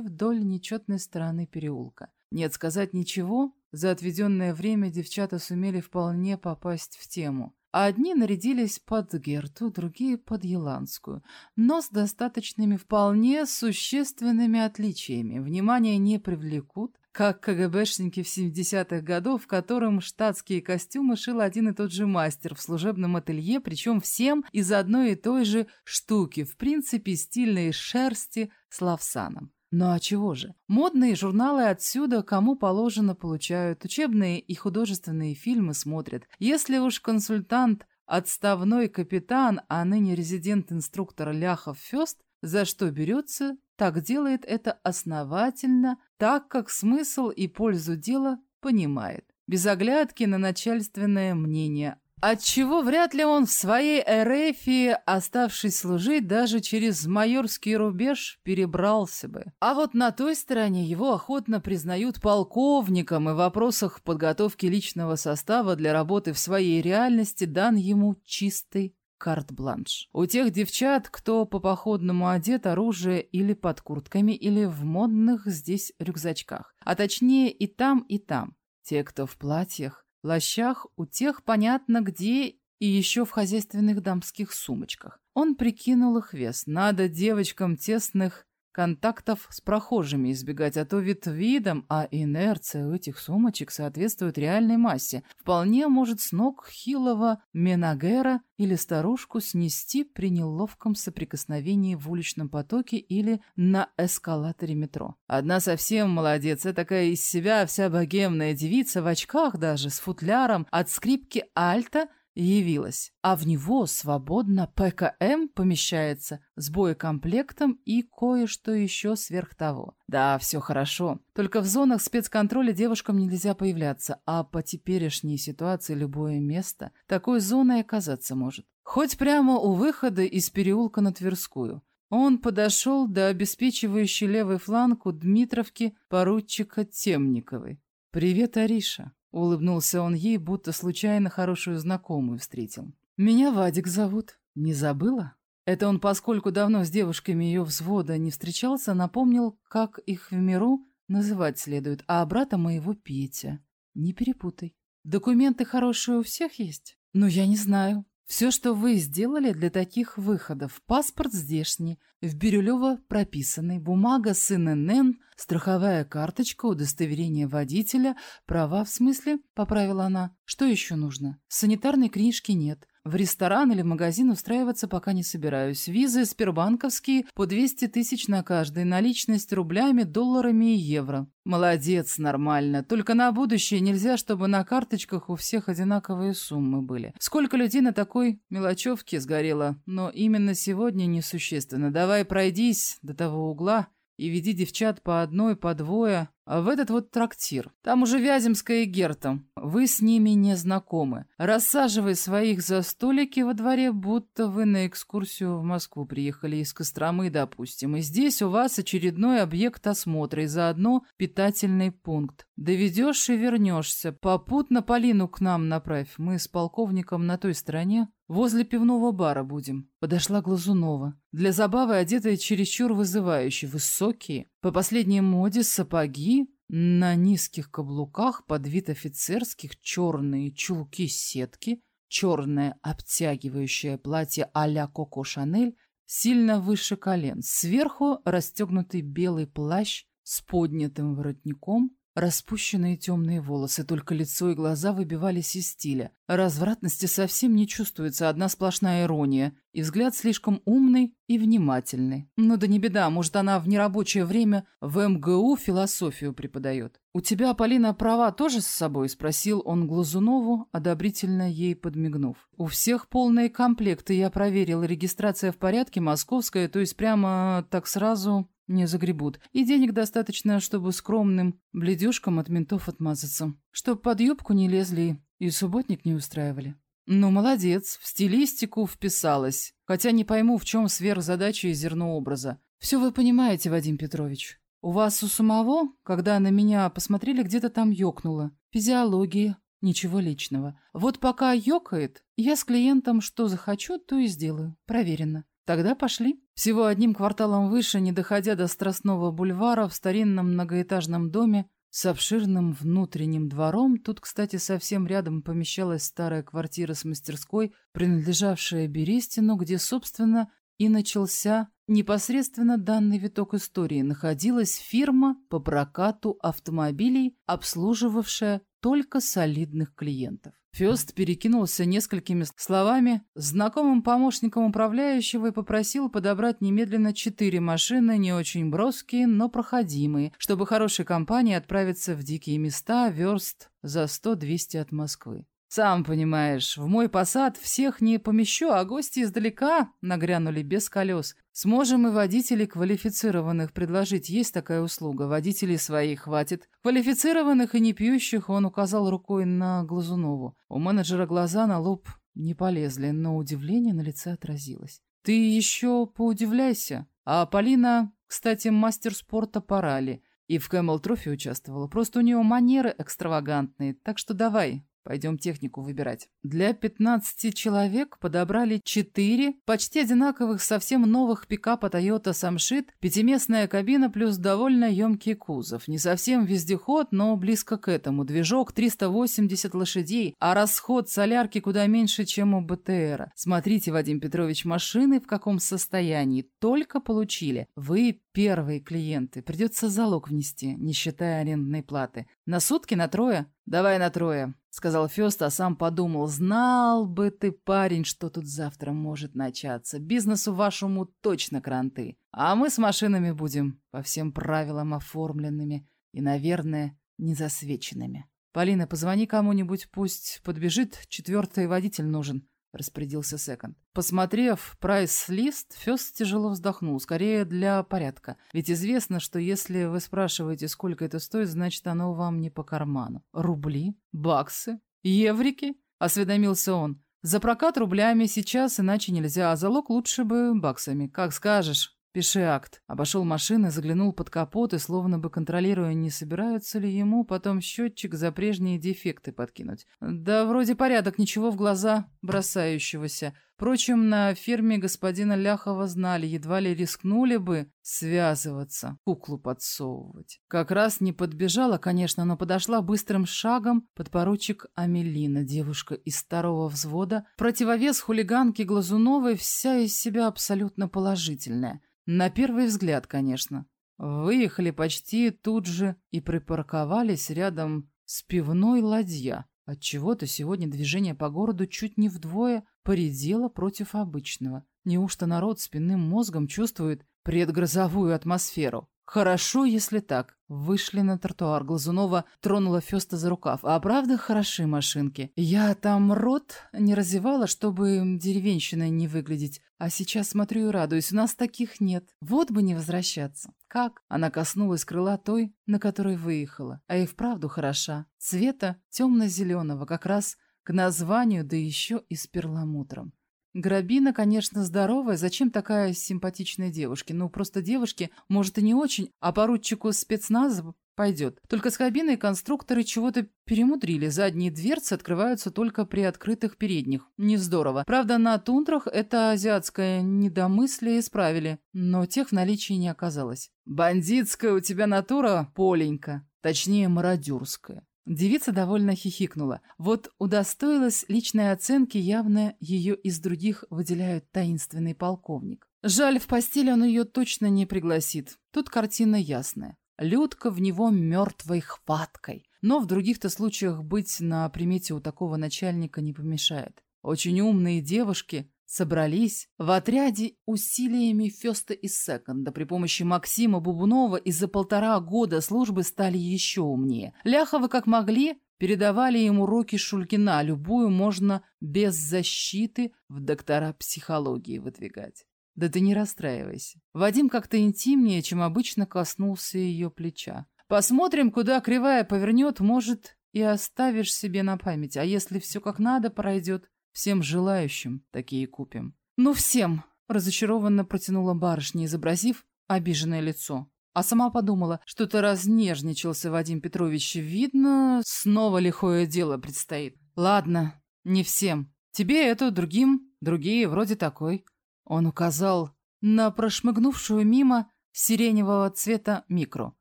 вдоль нечетной стороны переулка. Нет сказать ничего, за отведенное время девчата сумели вполне попасть в тему. Одни нарядились под Герту, другие под Еланскую, но с достаточными вполне существенными отличиями. Внимание не привлекут, как КГБшники в 70-х годов, в котором штатские костюмы шил один и тот же мастер в служебном ателье, причем всем из одной и той же штуки, в принципе стильной шерсти с лавсаном. Ну а чего же? Модные журналы отсюда кому положено получают, учебные и художественные фильмы смотрят. Если уж консультант, отставной капитан, а ныне резидент-инструктор Ляхов Фест, за что берется, так делает это основательно, так как смысл и пользу дела понимает. Без оглядки на начальственное мнение, Отчего вряд ли он в своей эрефии, оставшись служить даже через майорский рубеж, перебрался бы. А вот на той стороне его охотно признают полковником, и в вопросах подготовки личного состава для работы в своей реальности дан ему чистый карт-бланш. У тех девчат, кто по походному одет, оружие или под куртками, или в модных здесь рюкзачках. А точнее и там, и там. Те, кто в платьях, плащах, у тех понятно где и еще в хозяйственных дамских сумочках. Он прикинул их вес. Надо девочкам тесных контактов с прохожими избегать, а то вид видом, а инерция у этих сумочек соответствует реальной массе. Вполне может с ног хилого Менагера или старушку снести при неловком соприкосновении в уличном потоке или на эскалаторе метро. Одна совсем молодец, это такая из себя вся богемная девица в очках даже, с футляром от скрипки альта – явилась, а в него свободно ПКМ помещается с боекомплектом и кое-что еще сверх того. Да, все хорошо. Только в зонах спецконтроля девушкам нельзя появляться, а по теперешней ситуации любое место такой зоной оказаться может. Хоть прямо у выхода из переулка на Тверскую. Он подошел до обеспечивающей левый фланг у Дмитровки поручика Темниковой. «Привет, Ариша». Улыбнулся он ей, будто случайно хорошую знакомую встретил. «Меня Вадик зовут. Не забыла?» Это он, поскольку давно с девушками ее взвода не встречался, напомнил, как их в миру называть следует, а брата моего Петя. Не перепутай. Документы хорошие у всех есть? Ну, я не знаю. Все, что вы сделали для таких выходов. Паспорт здешний, в Бирюлево прописанный, бумага с ИНН, страховая карточка, удостоверение водителя, права в смысле, поправила она. Что еще нужно? Санитарной книжки нет. В ресторан или магазин устраиваться пока не собираюсь. Визы спербанковские по 200 тысяч на каждый, наличность рублями, долларами и евро. Молодец, нормально. Только на будущее нельзя, чтобы на карточках у всех одинаковые суммы были. Сколько людей на такой мелочевке сгорело, но именно сегодня несущественно. Давай пройдись до того угла и веди девчат по одной, по двое, в этот вот трактир. Там уже Вяземская и Герта. Вы с ними не знакомы. Рассаживай своих за столики во дворе, будто вы на экскурсию в Москву приехали из Костромы, допустим. И здесь у вас очередной объект осмотра и заодно питательный пункт. Доведешь и вернешься. Попутно Полину к нам направь. Мы с полковником на той стороне. Возле пивного бара будем. Подошла Глазунова. Для забавы одетая чересчур вызывающе. Высокие. По последней моде сапоги на низких каблуках под вид офицерских черные чулки-сетки, черное обтягивающее платье а-ля Коко Шанель сильно выше колен, сверху расстегнутый белый плащ с поднятым воротником, Распущенные темные волосы, только лицо и глаза выбивались из стиля. Развратности совсем не чувствуется, одна сплошная ирония. И взгляд слишком умный и внимательный. Ну да не беда, может она в нерабочее время в МГУ философию преподает. «У тебя, Полина, права тоже с собой?» – спросил он Глазунову, одобрительно ей подмигнув. «У всех полные комплекты, я проверил. Регистрация в порядке, московская, то есть прямо так сразу...» не загребут. И денег достаточно, чтобы скромным бледюшкам от ментов отмазаться. Чтоб под юбку не лезли и субботник не устраивали. Ну, молодец, в стилистику вписалась. Хотя не пойму, в чем сверхзадача и зерно образа. Все вы понимаете, Вадим Петрович. У вас у самого, когда на меня посмотрели, где-то там ёкнуло. Физиология, ничего личного. Вот пока ёкает, я с клиентом что захочу, то и сделаю. Проверено. Тогда пошли. Всего одним кварталом выше, не доходя до Страстного бульвара, в старинном многоэтажном доме с обширным внутренним двором, тут, кстати, совсем рядом помещалась старая квартира с мастерской, принадлежавшая Берестину, где, собственно, и начался непосредственно данный виток истории. Находилась фирма по прокату автомобилей, обслуживавшая только солидных клиентов. Фёст перекинулся несколькими словами знакомым помощником управляющего и попросил подобрать немедленно четыре машины, не очень броские, но проходимые, чтобы хорошей компании отправиться в дикие места, верст за 100-200 от Москвы. Сам понимаешь, в мой посад всех не помещу, а гости издалека нагрянули без колес. Сможем и водителей квалифицированных предложить. Есть такая услуга. Водителей своих хватит. Квалифицированных и не пьющих он указал рукой на Глазунову. У менеджера глаза на лоб не полезли, но удивление на лице отразилось. Ты еще поудивляйся. А Полина, кстати, мастер спорта по ралли. И в Кэмл Трофи участвовала. Просто у нее манеры экстравагантные. Так что давай, Пойдем технику выбирать. Для 15 человек подобрали 4 почти одинаковых совсем новых пикапа Toyota Samshit, пятиместная кабина плюс довольно емкий кузов. Не совсем вездеход, но близко к этому. Движок 380 лошадей, а расход солярки куда меньше, чем у БТРа. Смотрите, Вадим Петрович, машины в каком состоянии. Только получили. Вы первые клиенты. Придется залог внести, не считая арендной платы. На сутки, на трое? Давай на трое, сказал Фёст, а сам подумал, знал бы ты, парень, что тут завтра может начаться. Бизнесу вашему точно кранты. А мы с машинами будем по всем правилам оформленными и, наверное, не засвеченными. Полина, позвони кому-нибудь, пусть подбежит, четвертый водитель нужен. — распорядился Секонд. Посмотрев прайс-лист, Фёст тяжело вздохнул, скорее для порядка. Ведь известно, что если вы спрашиваете, сколько это стоит, значит, оно вам не по карману. Рубли? Баксы? Еврики? — осведомился он. За прокат рублями сейчас иначе нельзя, а залог лучше бы баксами. Как скажешь. «Пиши акт». Обошел машины, заглянул под капот и, словно бы контролируя, не собираются ли ему потом счетчик за прежние дефекты подкинуть. Да вроде порядок, ничего в глаза бросающегося. Впрочем, на ферме господина Ляхова знали, едва ли рискнули бы связываться, куклу подсовывать. Как раз не подбежала, конечно, но подошла быстрым шагом подпоручик Амелина, девушка из второго взвода, противовес хулиганки Глазуновой, вся из себя абсолютно положительная. На первый взгляд, конечно. Выехали почти тут же и припарковались рядом с пивной ладья. Отчего-то сегодня движение по городу чуть не вдвое поредело против обычного. Неужто народ спинным мозгом чувствует предгрозовую атмосферу? Хорошо, если так. Вышли на тротуар. Глазунова тронула Феста за рукав. А правда хороши машинки? Я там рот не разевала, чтобы деревенщиной не выглядеть. А сейчас смотрю и радуюсь. У нас таких нет. Вот бы не возвращаться. Как? Она коснулась крыла той, на которой выехала. А и вправду хороша. Цвета темно-зеленого, как раз к названию, да еще и с перламутром. Грабина, конечно, здоровая. Зачем такая симпатичная девушке? Ну, просто девушке, может, и не очень, а поручику спецназа пойдет. Только с кабиной конструкторы чего-то перемудрили. Задние дверцы открываются только при открытых передних. Не здорово. Правда, на тундрах это азиатское недомыслие исправили, но тех в наличии не оказалось. «Бандитская у тебя натура, Поленька. Точнее, мародерская. Девица довольно хихикнула. Вот удостоилась личной оценки, явно ее из других выделяют таинственный полковник. Жаль, в постели он ее точно не пригласит. Тут картина ясная. Людка в него мертвой хваткой. Но в других-то случаях быть на примете у такого начальника не помешает. Очень умные девушки собрались в отряде усилиями Феста и Секонда. При помощи Максима Бубунова и за полтора года службы стали еще умнее. Ляховы, как могли, передавали им уроки Шулькина, любую можно без защиты в доктора психологии выдвигать. Да ты не расстраивайся. Вадим как-то интимнее, чем обычно коснулся ее плеча. Посмотрим, куда кривая повернет, может, и оставишь себе на память. А если все как надо пройдет, Всем желающим такие купим. Ну, всем, разочарованно протянула барышня, изобразив обиженное лицо. А сама подумала, что-то разнежничался Вадим Петрович. Видно, снова лихое дело предстоит. Ладно, не всем. Тебе это, другим, другие, вроде такой. Он указал на прошмыгнувшую мимо сиреневого цвета микро.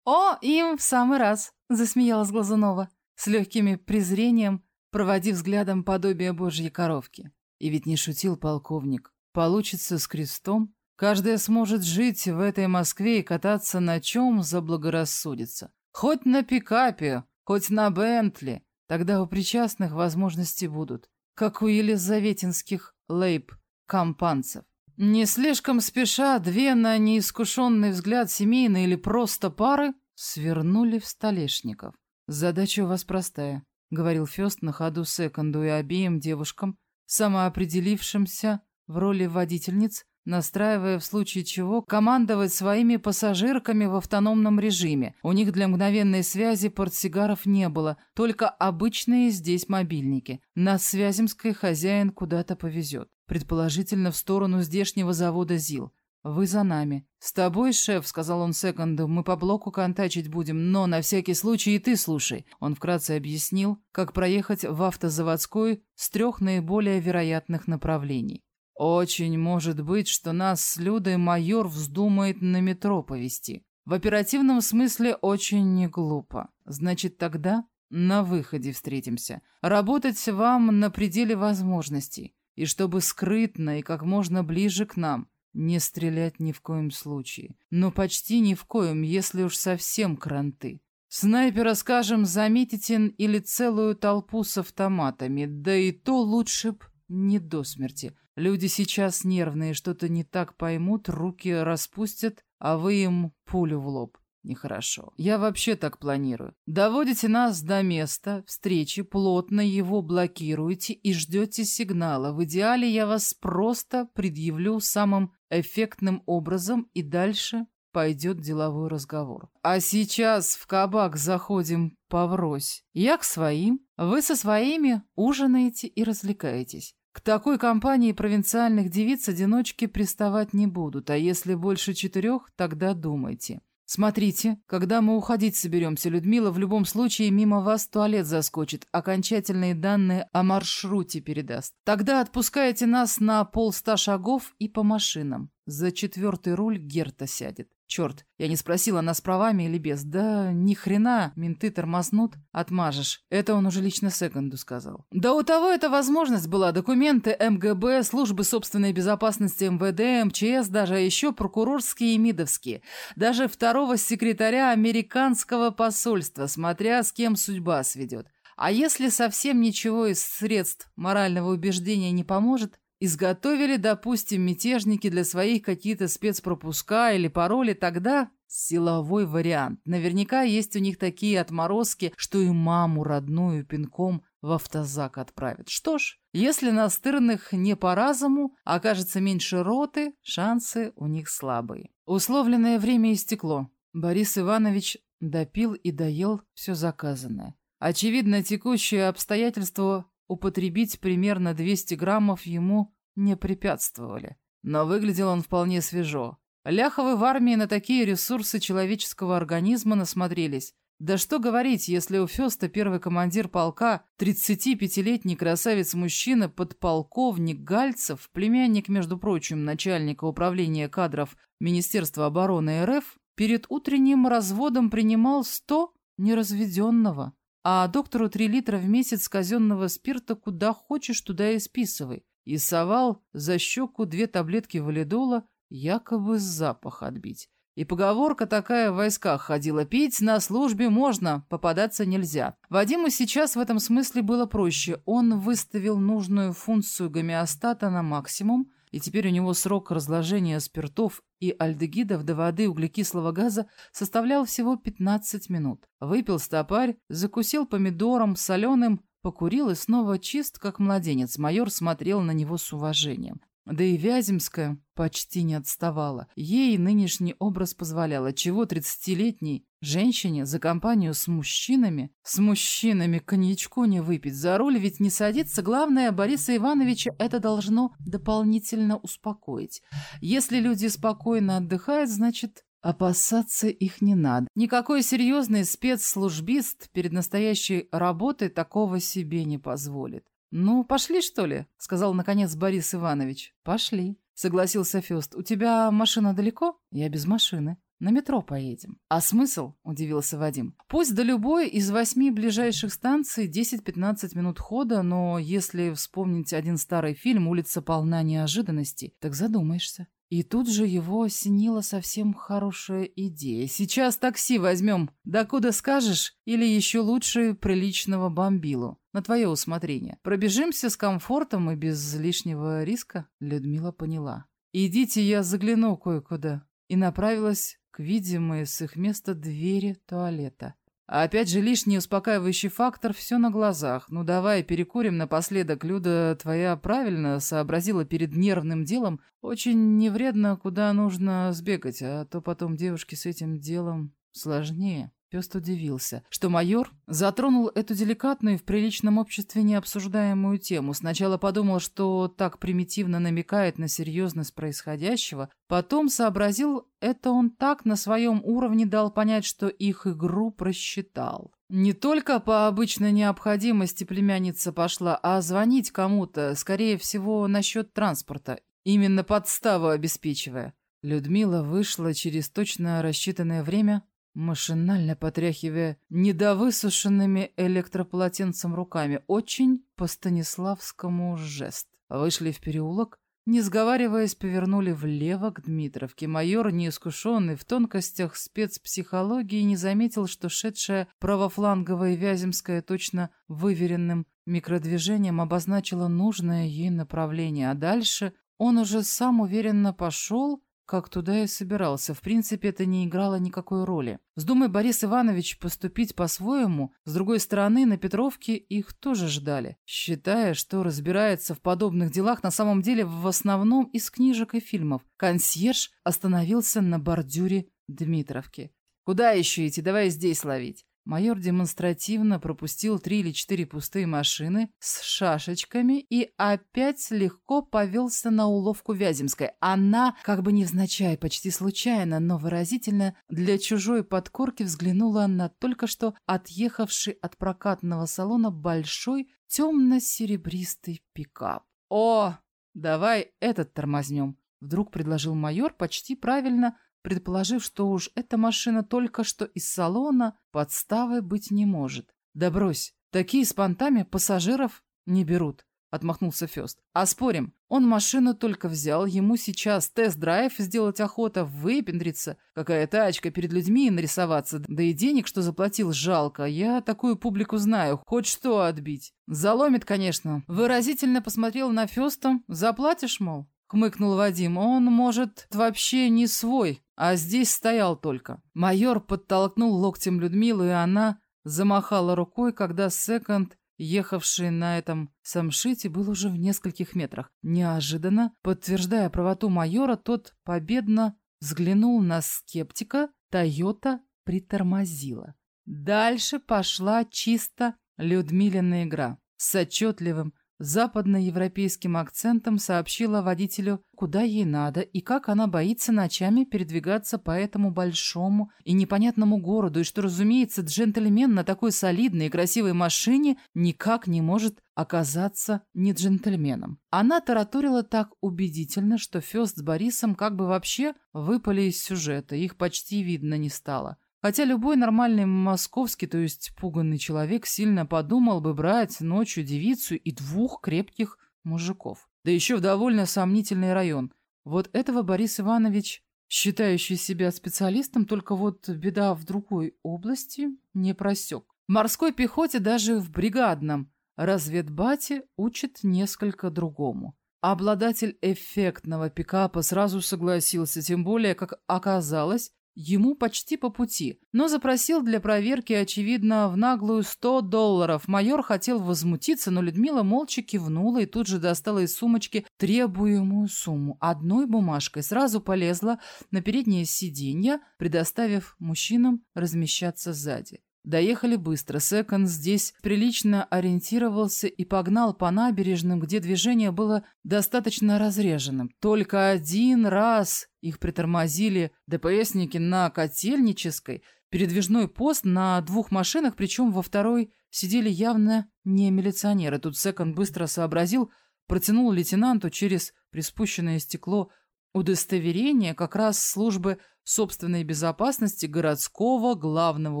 «О, им в самый раз!» — засмеялась Глазунова, с легким презрением проводив взглядом подобие божьей коровки. И ведь не шутил полковник. Получится с крестом. Каждая сможет жить в этой Москве и кататься на чем заблагорассудится. Хоть на пикапе, хоть на Бентли. Тогда у причастных возможности будут. Как у елизаветинских лейб-компанцев. Не слишком спеша, две на неискушенный взгляд семейные или просто пары свернули в столешников. Задача у вас простая — говорил Фёст на ходу секунду и обеим девушкам, самоопределившимся в роли водительниц, настраивая в случае чего командовать своими пассажирками в автономном режиме. У них для мгновенной связи портсигаров не было, только обычные здесь мобильники. На Связемской хозяин куда-то повезет, предположительно в сторону здешнего завода ЗИЛ. Вы за нами. С тобой, шеф, сказал он секунду, мы по блоку контачить будем, но на всякий случай и ты слушай. Он вкратце объяснил, как проехать в автозаводской с трех наиболее вероятных направлений. Очень может быть, что нас с Людой майор вздумает на метро повезти. В оперативном смысле очень не глупо. Значит, тогда на выходе встретимся. Работать вам на пределе возможностей. И чтобы скрытно и как можно ближе к нам. Не стрелять ни в коем случае. Но почти ни в коем, если уж совсем кранты. Снайпера, скажем, заметите или целую толпу с автоматами, да и то лучше б не до смерти. Люди сейчас нервные, что-то не так поймут, руки распустят, а вы им пулю в лоб. Нехорошо. Я вообще так планирую. Доводите нас до места встречи, плотно его блокируете и ждете сигнала. В идеале я вас просто предъявлю самым эффектным образом, и дальше пойдет деловой разговор. А сейчас в кабак заходим поврось. Я к своим, вы со своими ужинаете и развлекаетесь. К такой компании провинциальных девиц-одиночки приставать не будут, а если больше четырех, тогда думайте. Смотрите, когда мы уходить соберемся, Людмила в любом случае мимо вас туалет заскочит, окончательные данные о маршруте передаст. Тогда отпускаете нас на полста шагов и по машинам. За четвертый руль Герта сядет. Черт, я не спросила, она с правами или без. Да ни хрена, менты тормознут, отмажешь. Это он уже лично секунду сказал. Да у того эта возможность была. Документы МГБ, службы собственной безопасности МВД, МЧС, даже а еще прокурорские и МИДовские. Даже второго секретаря американского посольства, смотря с кем судьба сведет. А если совсем ничего из средств морального убеждения не поможет, Изготовили, допустим, мятежники для своих какие-то спецпропуска или пароли, тогда силовой вариант. Наверняка есть у них такие отморозки, что и маму родную пинком в автозак отправят. Что ж, если настырных не по разуму окажется меньше роты, шансы у них слабые. Условленное время истекло. Борис Иванович допил и доел все заказанное. Очевидно, текущее обстоятельство употребить примерно 200 граммов ему не препятствовали. Но выглядел он вполне свежо. Ляховы в армии на такие ресурсы человеческого организма насмотрелись. Да что говорить, если у Феста первый командир полка, 35-летний красавец-мужчина, подполковник Гальцев, племянник, между прочим, начальника управления кадров Министерства обороны РФ, перед утренним разводом принимал 100 неразведенного. А доктору 3 литра в месяц казенного спирта куда хочешь, туда и списывай и совал за щеку две таблетки валидола, якобы запах отбить. И поговорка такая в войсках ходила «пить на службе можно, попадаться нельзя». Вадиму сейчас в этом смысле было проще. Он выставил нужную функцию гомеостата на максимум, и теперь у него срок разложения спиртов и альдегидов до воды углекислого газа составлял всего 15 минут. Выпил стопарь, закусил помидором, соленым, Покурил и снова чист, как младенец. Майор смотрел на него с уважением. Да и Вяземская почти не отставала. Ей нынешний образ позволял. Чего тридцатилетней женщине за компанию с мужчинами? С мужчинами коньячку не выпить. За руль ведь не садиться. Главное, Бориса Ивановича это должно дополнительно успокоить. Если люди спокойно отдыхают, значит, Опасаться их не надо. Никакой серьезный спецслужбист перед настоящей работой такого себе не позволит. «Ну, пошли, что ли?» — сказал, наконец, Борис Иванович. «Пошли», — согласился Фест. «У тебя машина далеко?» «Я без машины. На метро поедем». «А смысл?» — удивился Вадим. «Пусть до любой из восьми ближайших станций 10-15 минут хода, но если вспомнить один старый фильм «Улица полна неожиданностей», так задумаешься». И тут же его осенила совсем хорошая идея. Сейчас такси возьмем, да куда скажешь, или еще лучше приличного бомбилу. На твое усмотрение. Пробежимся с комфортом и без лишнего риска, Людмила поняла. Идите, я загляну кое-куда. И направилась к видимой с их места двери туалета. А опять же лишний успокаивающий фактор все на глазах. Ну давай перекурим напоследок. Люда твоя правильно сообразила перед нервным делом. Очень невредно, куда нужно сбегать, а то потом девушке с этим делом сложнее. Пёст удивился, что майор затронул эту деликатную в приличном обществе необсуждаемую тему. Сначала подумал, что так примитивно намекает на серьезность происходящего, потом сообразил, это он так на своем уровне дал понять, что их игру просчитал. Не только по обычной необходимости племянница пошла, а звонить кому-то, скорее всего, насчет транспорта, именно подставу обеспечивая. Людмила вышла через точно рассчитанное время, машинально потряхивая недовысушенными электрополотенцем руками. Очень по Станиславскому жест. Вышли в переулок, не сговариваясь, повернули влево к Дмитровке. Майор, неискушенный в тонкостях спецпсихологии, не заметил, что шедшая правофланговая Вяземская точно выверенным микродвижением обозначила нужное ей направление, а дальше он уже сам уверенно пошел, как туда и собирался. В принципе, это не играло никакой роли. Вздумай Борис Иванович поступить по-своему, с другой стороны, на Петровке их тоже ждали, считая, что разбирается в подобных делах на самом деле в основном из книжек и фильмов. Консьерж остановился на бордюре Дмитровки. «Куда еще идти? Давай здесь ловить». Майор демонстративно пропустил три или четыре пустые машины с шашечками и опять легко повелся на уловку Вяземской. Она, как бы невзначай, почти случайно, но выразительно, для чужой подкорки взглянула на только что отъехавший от прокатного салона большой темно-серебристый пикап. «О, давай этот тормознем!» Вдруг предложил майор почти правильно, предположив, что уж эта машина только что из салона подставой быть не может. «Да брось, такие с понтами пассажиров не берут», — отмахнулся Фест. «А спорим, он машину только взял, ему сейчас тест-драйв сделать охота, выпендриться, какая тачка перед людьми нарисоваться, да и денег, что заплатил, жалко. Я такую публику знаю, хоть что отбить. Заломит, конечно». Выразительно посмотрел на Феста. «Заплатишь, мол?» — хмыкнул Вадим. «Он, может, вообще не свой, а здесь стоял только. Майор подтолкнул локтем Людмилу, и она замахала рукой, когда секонд, ехавший на этом самшите, был уже в нескольких метрах. Неожиданно, подтверждая правоту майора, тот победно взглянул на скептика, Тойота притормозила. Дальше пошла чисто Людмилина игра с отчетливым западноевропейским акцентом сообщила водителю, куда ей надо и как она боится ночами передвигаться по этому большому и непонятному городу, и что, разумеется, джентльмен на такой солидной и красивой машине никак не может оказаться не джентльменом. Она тараторила так убедительно, что Фёст с Борисом как бы вообще выпали из сюжета, их почти видно не стало. Хотя любой нормальный московский, то есть пуганный человек, сильно подумал бы брать ночью девицу и двух крепких мужиков. Да еще в довольно сомнительный район. Вот этого Борис Иванович, считающий себя специалистом, только вот беда в другой области, не просек. В морской пехоте даже в бригадном разведбате учат несколько другому. Обладатель эффектного пикапа сразу согласился, тем более, как оказалось, Ему почти по пути, но запросил для проверки, очевидно, в наглую сто долларов. Майор хотел возмутиться, но Людмила молча кивнула и тут же достала из сумочки требуемую сумму. Одной бумажкой сразу полезла на переднее сиденье, предоставив мужчинам размещаться сзади. Доехали быстро. Секонд здесь прилично ориентировался и погнал по набережным, где движение было достаточно разреженным. Только один раз их притормозили ДПСники на Котельнической, передвижной пост на двух машинах, причем во второй сидели явно не милиционеры. Тут Секонд быстро сообразил, протянул лейтенанту через приспущенное стекло удостоверение как раз службы собственной безопасности городского главного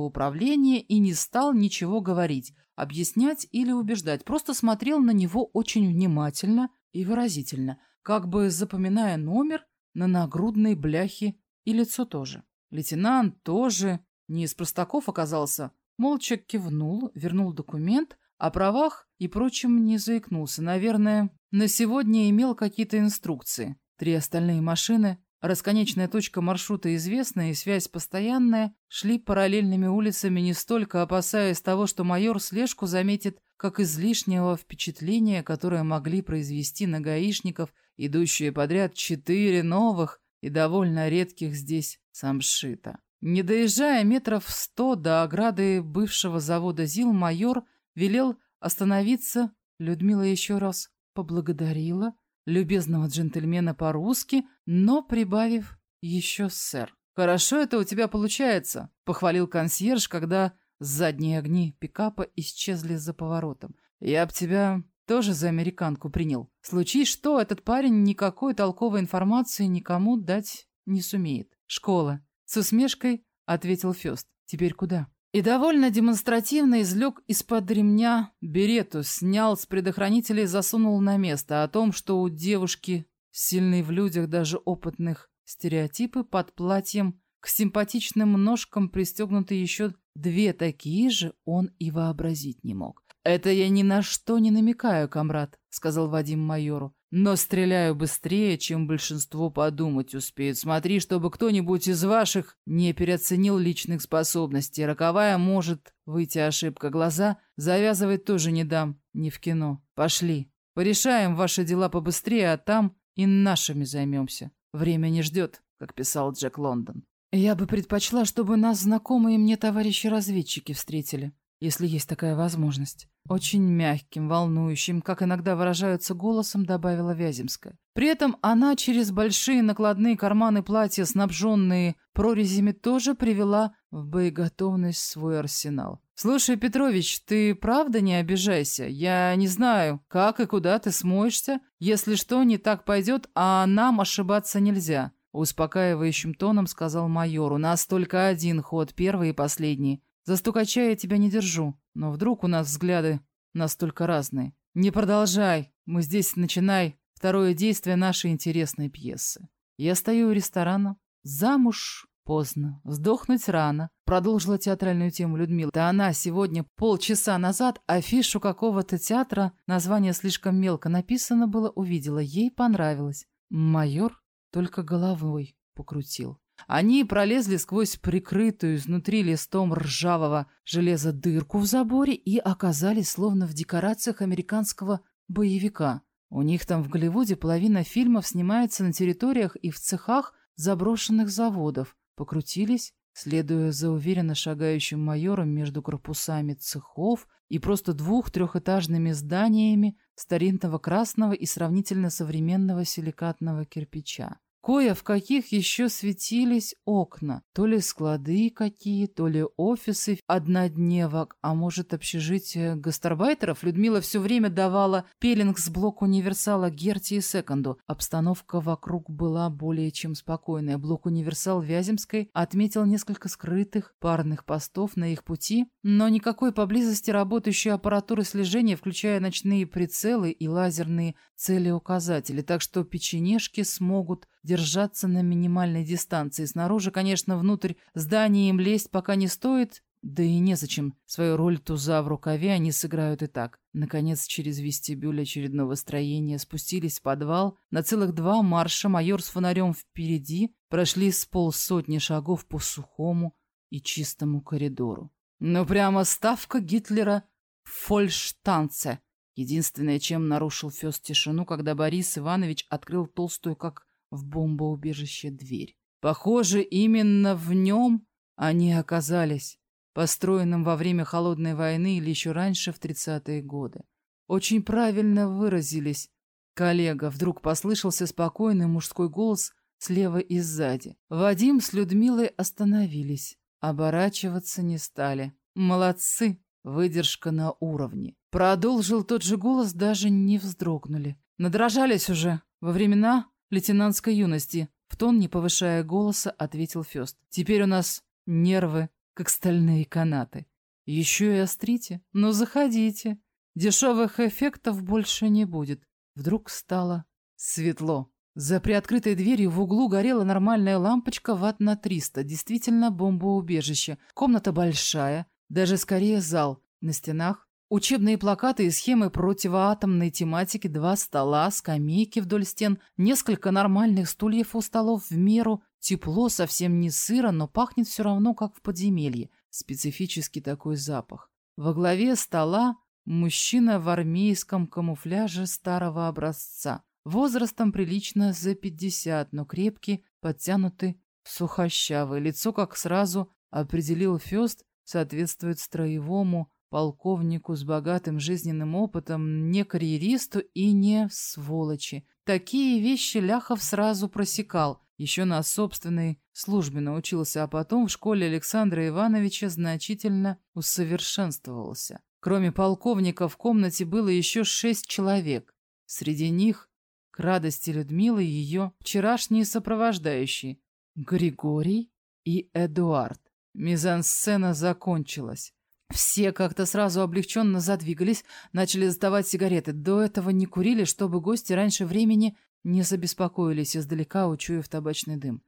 управления и не стал ничего говорить, объяснять или убеждать, просто смотрел на него очень внимательно и выразительно, как бы запоминая номер на нагрудной бляхе и лицо тоже. Лейтенант тоже не из простаков оказался, молча кивнул, вернул документ, о правах и прочем не заикнулся. Наверное, на сегодня имел какие-то инструкции. Три остальные машины Расконечная точка маршрута известная и связь постоянная, шли параллельными улицами не столько опасаясь того, что майор слежку заметит, как излишнего впечатления, которое могли произвести на гаишников, идущие подряд четыре новых и довольно редких здесь самшита. Не доезжая метров сто до ограды бывшего завода ЗИЛ, майор велел остановиться. Людмила еще раз поблагодарила любезного джентльмена по-русски, но прибавив еще сэр. «Хорошо это у тебя получается», — похвалил консьерж, когда задние огни пикапа исчезли за поворотом. «Я б тебя тоже за американку принял. Случись что, этот парень никакой толковой информации никому дать не сумеет. Школа. С усмешкой ответил Фёст. Теперь куда? И довольно демонстративно извлек из-под ремня берету, снял с предохранителя и засунул на место. О том, что у девушки, сильной в людях, даже опытных, стереотипы под платьем, к симпатичным ножкам пристегнуты еще две такие же, он и вообразить не мог. «Это я ни на что не намекаю, комрад», — сказал Вадим майору. «Но стреляю быстрее, чем большинство подумать успеет. Смотри, чтобы кто-нибудь из ваших не переоценил личных способностей. Роковая может выйти ошибка. Глаза завязывать тоже не дам, не в кино. Пошли. Порешаем ваши дела побыстрее, а там и нашими займемся. Время не ждет», — как писал Джек Лондон. «Я бы предпочла, чтобы нас знакомые мне товарищи-разведчики встретили», если есть такая возможность. Очень мягким, волнующим, как иногда выражаются голосом, добавила Вяземская. При этом она через большие накладные карманы платья, снабженные прорезями, тоже привела в боеготовность свой арсенал. «Слушай, Петрович, ты правда не обижайся? Я не знаю, как и куда ты смоешься. Если что, не так пойдет, а нам ошибаться нельзя», — успокаивающим тоном сказал майор. «У нас только один ход, первый и последний. За стукача я тебя не держу, но вдруг у нас взгляды настолько разные. Не продолжай, мы здесь начинай второе действие нашей интересной пьесы. Я стою у ресторана, замуж поздно, сдохнуть рано, продолжила театральную тему Людмила. Да она сегодня полчаса назад афишу какого-то театра, название слишком мелко написано было, увидела, ей понравилось. Майор только головой покрутил. Они пролезли сквозь прикрытую изнутри листом ржавого железа дырку в заборе и оказались словно в декорациях американского боевика. У них там в Голливуде половина фильмов снимается на территориях и в цехах заброшенных заводов. Покрутились, следуя за уверенно шагающим майором между корпусами цехов и просто двух-трехэтажными зданиями старинного красного и сравнительно современного силикатного кирпича. Кое в каких еще светились окна, то ли склады какие, то ли офисы однодневок, а может общежитие гастарбайтеров. Людмила все время давала пелинг с блок универсала Герти и Секонду. Обстановка вокруг была более чем спокойная. Блок универсал Вяземской отметил несколько скрытых парных постов на их пути, но никакой поблизости работающей аппаратуры слежения, включая ночные прицелы и лазерные целеуказатели, так что печенежки смогут держаться на минимальной дистанции. Снаружи, конечно, внутрь здания им лезть пока не стоит, да и незачем. Свою роль туза в рукаве они сыграют и так. Наконец, через вестибюль очередного строения спустились в подвал. На целых два марша майор с фонарем впереди прошли с полсотни шагов по сухому и чистому коридору. Ну, прямо ставка Гитлера в фольштанце. Единственное, чем нарушил Фёс тишину, когда Борис Иванович открыл толстую, как в бомбоубежище дверь. Похоже, именно в нем они оказались, построенным во время Холодной войны или еще раньше, в 30-е годы. Очень правильно выразились. Коллега, вдруг послышался спокойный мужской голос слева и сзади. Вадим с Людмилой остановились. Оборачиваться не стали. Молодцы, выдержка на уровне. Продолжил тот же голос, даже не вздрогнули. Надрожались уже. Во времена лейтенантской юности, в тон, не повышая голоса, ответил Фёст. Теперь у нас нервы, как стальные канаты. Еще и острите. Ну, заходите. Дешевых эффектов больше не будет. Вдруг стало светло. За приоткрытой дверью в углу горела нормальная лампочка ватт на 300. Действительно бомбоубежище. Комната большая, даже скорее зал. На стенах Учебные плакаты и схемы противоатомной тематики, два стола, скамейки вдоль стен, несколько нормальных стульев у столов в меру, тепло, совсем не сыро, но пахнет все равно, как в подземелье. Специфический такой запах. Во главе стола мужчина в армейском камуфляже старого образца. Возрастом прилично за пятьдесят, но крепкий, подтянутый, Сухощавый, лицо, как сразу определил Фест, соответствует строевому полковнику с богатым жизненным опытом, не карьеристу и не сволочи. Такие вещи Ляхов сразу просекал, еще на собственной службе научился, а потом в школе Александра Ивановича значительно усовершенствовался. Кроме полковника в комнате было еще шесть человек. Среди них, к радости Людмилы, ее вчерашние сопровождающие Григорий и Эдуард. Мизансцена закончилась. Все как-то сразу облегченно задвигались, начали сдавать сигареты. До этого не курили, чтобы гости раньше времени не забеспокоились, издалека учуяв табачный дым.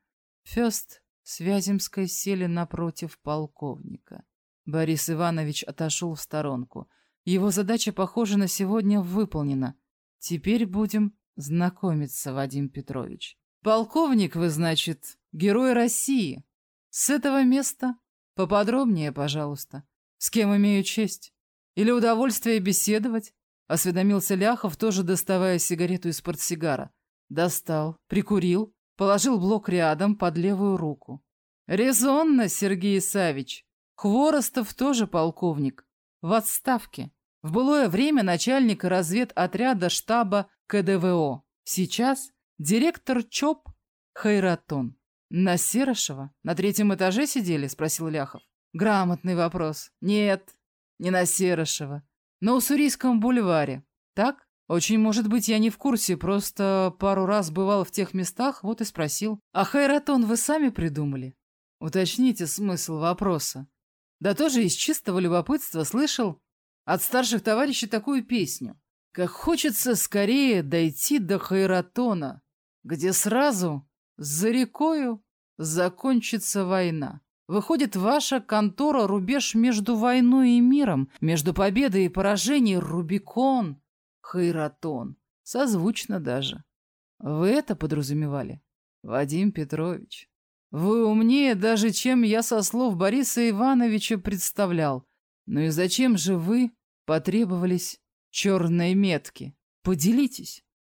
Фест с Вяземской сели напротив полковника. Борис Иванович отошел в сторонку. Его задача, похоже, на сегодня выполнена. Теперь будем знакомиться, Вадим Петрович. Полковник вы, значит, герой России. С этого места поподробнее, пожалуйста. С кем имею честь? Или удовольствие беседовать? Осведомился Ляхов, тоже доставая сигарету из портсигара. Достал, прикурил, положил блок рядом под левую руку. Резонно, Сергей Савич. Хворостов тоже полковник. В отставке. В былое время начальник разведотряда штаба КДВО. Сейчас директор ЧОП Хайратон. На Серышева? На третьем этаже сидели? Спросил Ляхов. Грамотный вопрос. Нет, не на Серышева. На Уссурийском бульваре. Так? Очень может быть, я не в курсе, просто пару раз бывал в тех местах, вот и спросил. А Хайратон вы сами придумали? Уточните смысл вопроса. Да тоже из чистого любопытства слышал от старших товарищей такую песню. Как хочется скорее дойти до Хайратона, где сразу, за рекою, закончится война. Выходит, ваша контора — рубеж между войной и миром, между победой и поражением, Рубикон, Хайратон. Созвучно даже. Вы это подразумевали? Вадим Петрович, вы умнее даже, чем я со слов Бориса Ивановича представлял. Ну и зачем же вы потребовались черные метки? Поделитесь.